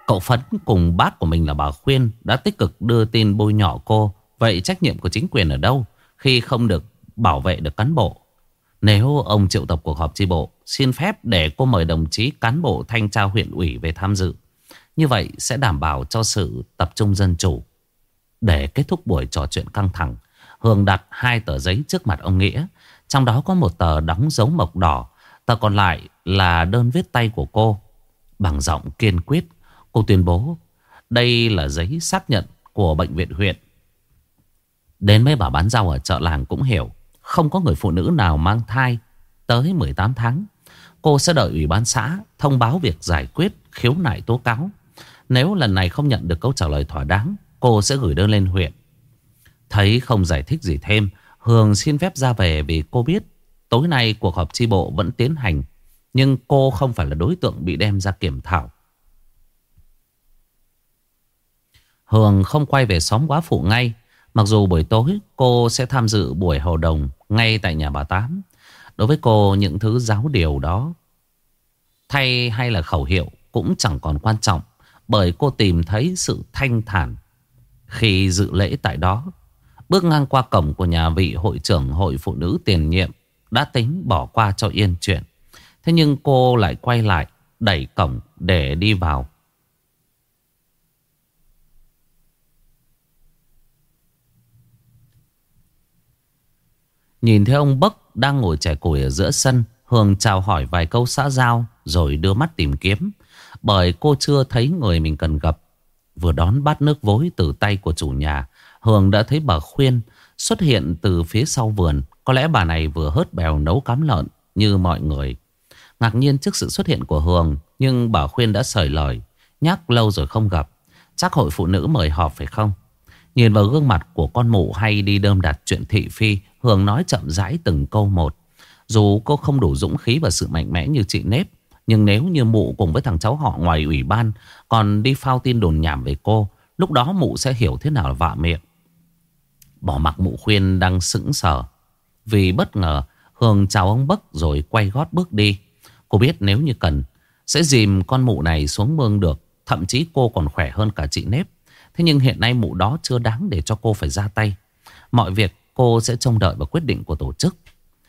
Cậu Phấn cùng bác của mình là bà Khuyên Đã tích cực đưa tin bôi nhọ cô Vậy trách nhiệm của chính quyền ở đâu Khi không được bảo vệ được cán bộ. Nếu ông triệu tập cuộc họp chi bộ, xin phép để cô mời đồng chí cán bộ thanh tra huyện ủy về tham dự. Như vậy sẽ đảm bảo cho sự tập trung dân chủ. Để kết thúc buổi trò chuyện căng thẳng, hường đặt hai tờ giấy trước mặt ông Nghĩa. Trong đó có một tờ đóng dấu mộc đỏ, tờ còn lại là đơn viết tay của cô. Bằng giọng kiên quyết, cô tuyên bố đây là giấy xác nhận của bệnh viện huyện. Đến mấy bà bán rau ở chợ làng cũng hiểu Không có người phụ nữ nào mang thai Tới 18 tháng Cô sẽ đợi ủy ban xã thông báo việc giải quyết khiếu nại tố cáo Nếu lần này không nhận được câu trả lời thỏa đáng Cô sẽ gửi đơn lên huyện Thấy không giải thích gì thêm Hường xin phép ra về vì cô biết Tối nay cuộc họp chi bộ vẫn tiến hành, Nhưng cô không phải là đối tượng bị đem ra kiểm thảo Hường không quay về xóm quá phụ ngay, Mặc dù buổi tối cô sẽ tham dự buổi hầu đồng ngay tại nhà bà Tám. Đối với cô những thứ giáo điều đó, thay hay là khẩu hiệu cũng chẳng còn quan trọng. Bởi cô tìm thấy sự thanh thản khi dự lễ tại đó. Bước ngang qua cổng của nhà vị hội trưởng hội phụ nữ tiền nhiệm, đã tính bỏ qua cho yên chuyện. Thế nhưng cô lại quay lại, đẩy cổng để đi vào. Nhìn thấy ông Bắc đang ngồi trẻ củi ở giữa sân, Hương chào hỏi vài câu xã giao, Rồi đưa mắt tìm kiếm Bởi cô chưa thấy người mình cần gặp, Vừa đón bát nước vối từ tay của chủ nhà Hường đã thấy bà Khuyên Xuất hiện từ phía sau vườn. Có lẽ bà này vừa hớt bèo nấu cám lợn Như mọi người. Ngạc nhiên trước sự xuất hiện của Hương Nhưng bà Khuyên đã sởi lời, Nhắc lâu rồi không gặp. Chắc hội phụ nữ mời họp phải không? Nhìn vào gương mặt của con mụ hay đi đơm đặt chuyện thị phi, Hường nói chậm rãi từng câu một. Dù cô không đủ dũng khí và sự mạnh mẽ như chị Nếp, Nhưng nếu như mụ cùng với thằng cháu họ ngoài ủy ban Còn đi phao tin đồn nhảm về cô, Lúc đó mụ sẽ hiểu thế nào là vạ miệng. Bỏ mặc mụ khuyên đang sững sờ. Vì bất ngờ Hương chào ông Bắc rồi quay gót bước đi. Cô biết nếu như cần, Sẽ dìm con mụ này xuống mương được, Thậm chí cô còn khỏe hơn cả chị Nếp. Thế nhưng hiện nay mụ đó chưa đáng để cho cô phải ra tay. Mọi việc cô sẽ trông đợi vào quyết định của tổ chức.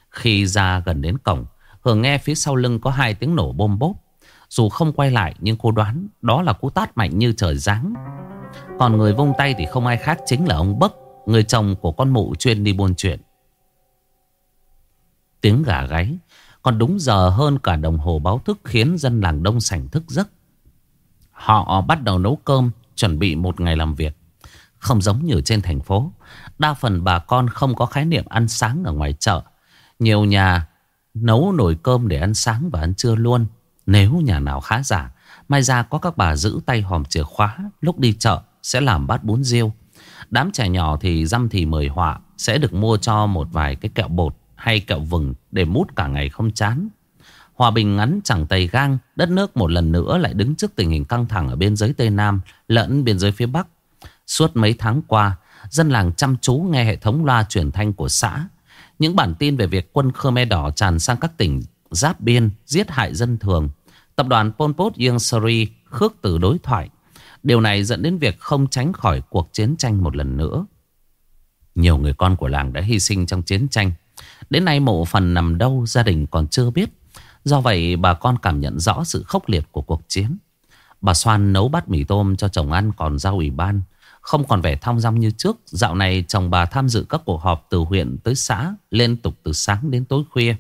Khi ra gần đến cổng, Hường nghe phía sau lưng có hai tiếng nổ bôm bốp. Dù không quay lại, nhưng cô đoán Đó là cú tát mạnh như trời giáng. Còn người vung tay thì không ai khác Chính là ông Bấc Người chồng của con mụ chuyên đi buôn chuyện Tiếng gà gáy Còn đúng giờ hơn cả đồng hồ báo thức Khiến dân làng đông sảnh thức giấc Họ bắt đầu nấu cơm chuẩn bị một ngày làm việc. Không giống như trên thành phố, đa phần bà con không có khái niệm ăn sáng ở ngoài chợ. Nhiều nhà nấu nồi cơm để ăn sáng và ăn trưa luôn. Nếu nhà nào khá giả, mai ra có các bà giữ tay hòm chìa khóa lúc đi chợ sẽ làm bát bún riêu. Đám trẻ nhỏ thì dăm thì mời họa sẽ được mua cho một vài cái kẹo bột hay kẹo vừng để mút cả ngày không chán. Hòa bình ngắn chẳng tay gang, đất nước một lần nữa lại đứng trước tình hình căng thẳng ở biên giới Tây Nam lẫn biên giới phía Bắc. Suốt mấy tháng qua, dân làng chăm chú nghe hệ thống loa truyền thanh của xã. Những bản tin về việc quân Khmer Đỏ tràn sang các tỉnh giáp biên, giết hại dân thường. Tập đoàn Pol Pot Yung Sari khước từ đối thoại. Điều này dẫn đến việc không tránh khỏi cuộc chiến tranh một lần nữa. Nhiều người con của làng đã hy sinh trong chiến tranh. Đến nay mộ phần nằm đâu gia đình còn chưa biết. Do vậy, bà con cảm nhận rõ sự khốc liệt của cuộc chiến. Bà Soan nấu bát mì tôm cho chồng ăn còn ra ủy ban. Không còn vẻ thong dong như trước. Dạo này chồng bà tham dự các cuộc họp từ huyện tới xã, liên tục từ sáng đến tối khuya.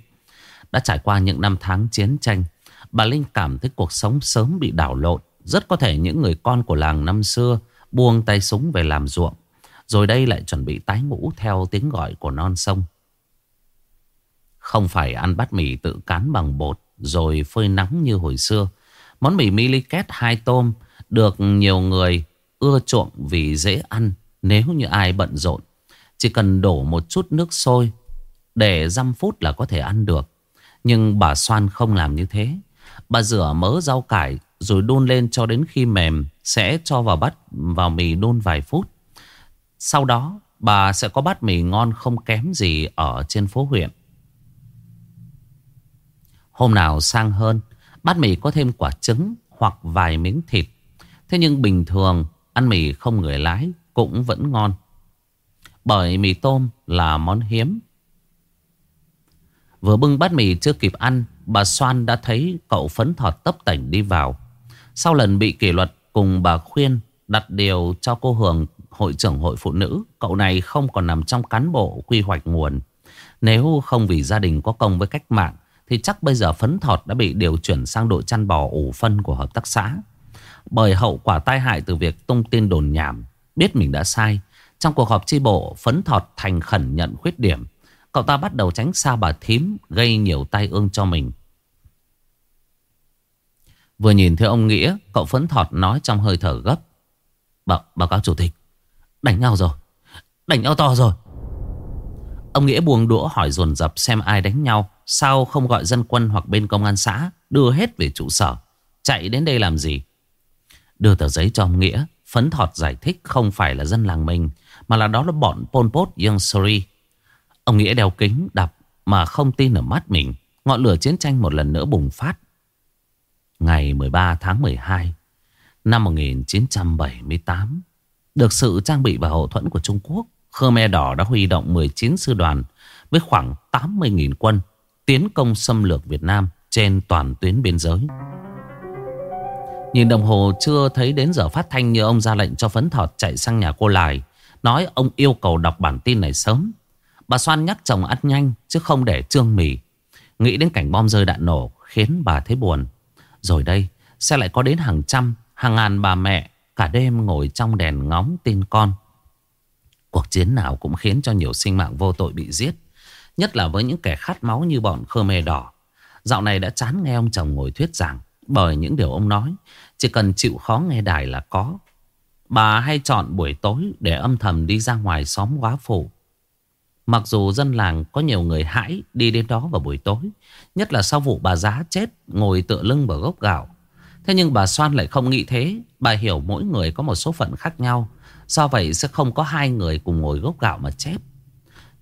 Đã trải qua những năm tháng chiến tranh. Bà Linh cảm thấy cuộc sống sớm bị đảo lộn. Rất có thể những người con của làng năm xưa buông tay súng về làm ruộng. Rồi đây lại chuẩn bị tái ngũ theo tiếng gọi của non sông. Không phải ăn bát mì tự cán bằng bột rồi phơi nắng như hồi xưa. Món mì miliket hai tôm được nhiều người ưa chuộng vì dễ ăn nếu như ai bận rộn. Chỉ cần đổ một chút nước sôi, để dăm phút là có thể ăn được. Nhưng bà Soan không làm như thế. Bà rửa mớ rau cải rồi đun lên cho đến khi mềm, sẽ cho vào bát, vào mì đun vài phút. Sau đó, bà sẽ có bát mì ngon không kém gì ở trên phố huyện. Hôm nào sang hơn, Bát mì có thêm quả trứng Hoặc vài miếng thịt Thế nhưng bình thường, Ăn mì không người lái Cũng vẫn ngon Bởi mì tôm là món hiếm Vừa bưng bát mì chưa kịp ăn, Bà Soan đã thấy cậu phấn thọt tấp tỉnh đi vào sau lần bị kỷ luật cùng bà khuyên Đặt điều cho cô Hường, Hội trưởng hội phụ nữ, Cậu này không còn nằm trong cán bộ quy hoạch nguồn. Nếu không vì gia đình có công với cách mạng, Thì chắc bây giờ phấn thọt đã bị điều chuyển sang đội chăn bò ủ phân của hợp tác xã. Bởi hậu quả tai hại từ việc tung tin đồn nhảm, Biết mình đã sai, Trong cuộc họp chi bộ, Phấn thọt thành khẩn nhận khuyết điểm. Cậu ta bắt đầu tránh xa bà thím, Gây nhiều tai ương cho mình. Vừa nhìn thấy ông Nghĩa Cậu phấn thọt nói trong hơi thở gấp. Báo, báo cáo chủ tịch Đánh nhau rồi Đánh nhau to rồi. Ông Nghĩa buông đũa hỏi dồn dập xem ai đánh nhau Sao không gọi dân quân hoặc bên công an xã Đưa hết về trụ sở Chạy đến đây làm gì? Đưa tờ giấy cho ông Nghĩa Phấn thọt giải thích không phải là dân làng mình Mà là đó là bọn Pol Pot Young Sori Ông Nghĩa đeo kính đập Mà không tin ở mắt mình Ngọn lửa chiến tranh một lần nữa bùng phát. Ngày 13 tháng 12 Năm 1978 Được sự trang bị và hậu thuẫn của Trung Quốc, Khmer Đỏ đã huy động 19 sư đoàn Với khoảng 80.000 quân Tiến công xâm lược Việt Nam Trên toàn tuyến biên giới. Nhìn đồng hồ chưa thấy đến giờ phát thanh Như ông ra lệnh cho phấn thọt chạy sang nhà cô Lài, Nói ông yêu cầu đọc bản tin này sớm. Bà Soan nhắc chồng ăn nhanh, Chứ không để trương mì. Nghĩ đến cảnh bom rơi đạn nổ Khiến bà thấy buồn. Rồi đây, sẽ lại có đến hàng trăm, Hàng ngàn bà mẹ Cả đêm ngồi trong đèn ngóng tin con. Cuộc chiến nào cũng khiến cho nhiều sinh mạng vô tội bị giết, Nhất là với những kẻ khát máu như bọn Khmer Đỏ. Dạo này đã chán nghe ông chồng ngồi thuyết giảng, Bởi những điều ông nói, Chỉ cần chịu khó nghe đài là có. Bà hay chọn buổi tối để âm thầm đi ra ngoài xóm quá phụ Mặc dù dân làng có nhiều người hãi đi đến đó vào buổi tối, Nhất là sau vụ bà giá chết ngồi tựa lưng vào gốc gạo. Thế nhưng bà Soan lại không nghĩ thế. Bà hiểu mỗi người có một số phận khác nhau, Do vậy sẽ không có hai người cùng ngồi gốc gạo mà chép.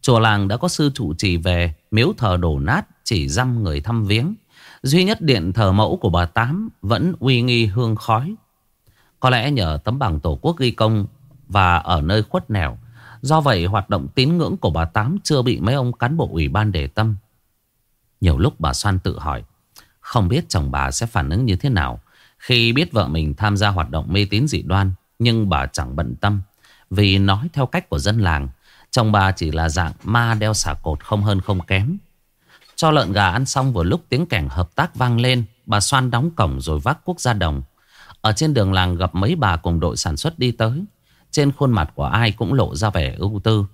Chùa làng đã có sư trụ trì về, Miếu thờ đổ nát, chỉ dăm người thăm viếng. Duy nhất điện thờ mẫu của bà Tám Vẫn uy nghi hương khói. Có lẽ nhờ tấm bằng tổ quốc ghi công Và ở nơi khuất nẻo Do vậy, hoạt động tín ngưỡng của bà Tám Chưa bị mấy ông cán bộ ủy ban để tâm. Nhiều lúc bà Soan tự hỏi, Không biết chồng bà sẽ phản ứng như thế nào. Khi biết vợ mình tham gia hoạt động mê tín dị đoan, Nhưng bà chẳng bận tâm. Vì nói theo cách của dân làng, Chồng bà chỉ là dạng ma đeo xả cột không hơn không kém. Cho lợn gà ăn xong vừa lúc tiếng kẻng hợp tác vang lên, Bà Soan đóng cổng rồi vác quốc gia đồng. Ở trên đường làng gặp mấy bà cùng đội sản xuất đi tới. Trên khuôn mặt của ai cũng lộ ra vẻ ưu tư.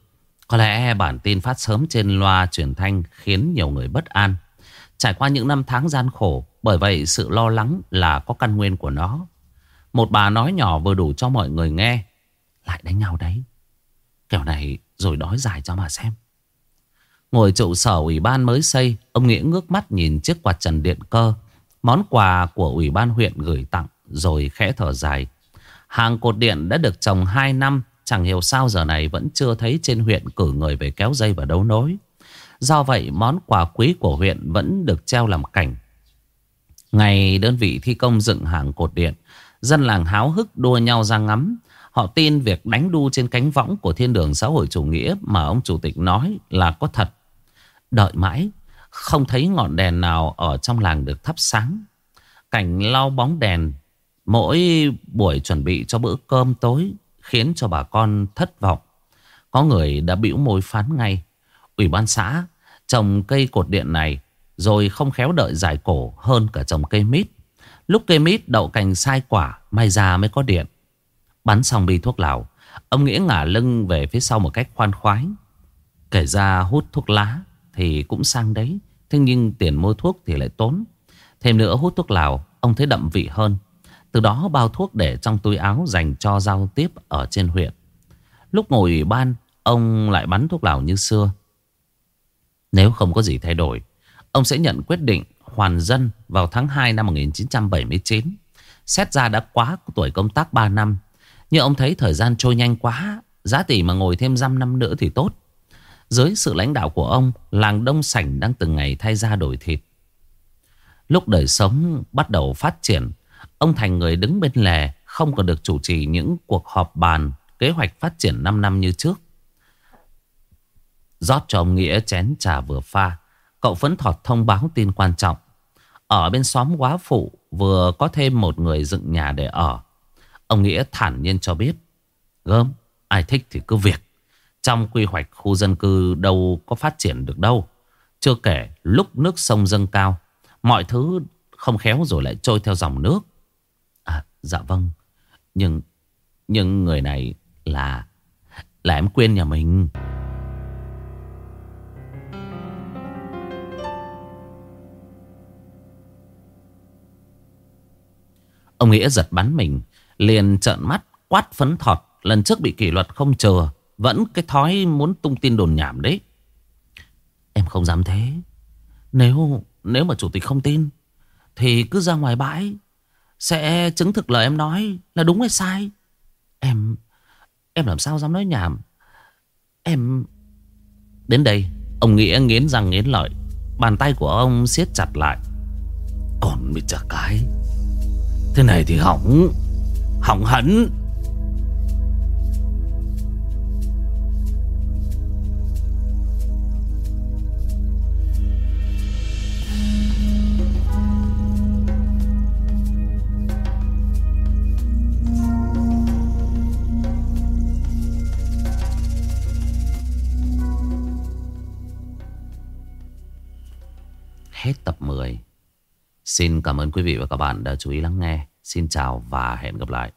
Có lẽ bản tin phát sớm trên loa truyền thanh khiến nhiều người bất an. Trải qua những năm tháng gian khổ, Bởi vậy sự lo lắng là có căn nguyên của nó. Một bà nói nhỏ vừa đủ cho mọi người nghe, Lại đánh nhau đấy. Kiểu này rồi đói dài cho mà xem. Ngồi trụ sở ủy ban mới xây, Ông Nghĩa ngước mắt nhìn chiếc quạt trần điện cơ. Món quà của ủy ban huyện gửi tặng, Rồi khẽ thở dài Hàng cột điện đã được trồng 2 năm Chẳng hiểu sao giờ này vẫn chưa thấy trên huyện cử người về kéo dây và đấu nối Do vậy món quà quý của huyện vẫn được treo làm cảnh Ngày đơn vị thi công dựng hàng cột điện Dân làng háo hức đua nhau ra ngắm Họ tin việc đánh đu trên cánh võng của thiên đường xã hội chủ nghĩa mà ông chủ tịch nói là có thật. Đợi mãi, không thấy ngọn đèn nào ở trong làng được thắp sáng. Cảnh lau bóng đèn mỗi buổi chuẩn bị cho bữa cơm tối khiến cho bà con thất vọng. Có người đã bĩu môi phán ngay. Ủy ban xã, trồng cây cột điện này rồi không khéo đợi giải cổ hơn cả trồng cây mít. Lúc cây mít đậu cành sai quả, may ra mới có điện. Bắn xong bi thuốc lào, Ông Nghĩa ngả lưng về phía sau một cách khoan khoái Kể ra hút thuốc lá Thì cũng sang đấy, Thế nhưng tiền mua thuốc thì lại tốn Thêm nữa hút thuốc lào, Ông thấy đậm vị hơn từ đó bao thuốc để trong túi áo Dành cho giao tiếp ở trên huyện. Lúc ngồi ủy ban, Ông lại bắn thuốc lào như xưa. Nếu không có gì thay đổi, Ông sẽ nhận quyết định hoàn dân vào tháng 2 năm 1979 Xét ra đã quá tuổi công tác 3 năm, nhưng ông thấy thời gian trôi nhanh quá, Giá tỷ mà ngồi thêm dăm năm nữa thì tốt. Dưới sự lãnh đạo của ông, Làng Đông Sảnh đang từng ngày thay ra đổi thịt. Lúc đời sống bắt đầu phát triển Ông thành người đứng bên lề, Không còn được chủ trì những cuộc họp bàn, Kế hoạch phát triển 5 năm như trước. Rót cho ông Nghĩa chén trà vừa pha, Cậu phấn thọt thông báo tin quan trọng. Ở bên xóm quá phụ Vừa có thêm một người dựng nhà để ở. Ông Nghĩa thản nhiên cho biết, Gớm, Ai thích thì cứ việc. Trong quy hoạch khu dân cư đâu có phát triển được đâu. Chưa kể lúc nước sông dâng cao, Mọi thứ không khéo rồi lại trôi theo dòng nước dạ vâng. Nhưng Nhưng người này là Là em quên nhà mình. Ông Nghĩa giật bắn mình, Liền trợn mắt, quát phấn thọt, Lần trước bị kỷ luật không chờ, Vẫn cái thói muốn tung tin đồn nhảm đấy. Em không dám thế. Nếu nếu mà chủ tịch không tin, Thì cứ ra ngoài bãi sẽ chứng thực lời em nói Là đúng hay sai? Em Em làm sao dám nói nhảm? Em, Đến đây, Ông Nghĩa nghiến răng nghiến lợi, Bàn tay của ông siết chặt lại. Còn bị trả cái. Thế này thì hỏng Hỏng hẳn. Hết tập 10 Xin cảm ơn quý vị và các bạn đã chú ý lắng nghe. Xin chào và hẹn gặp lại.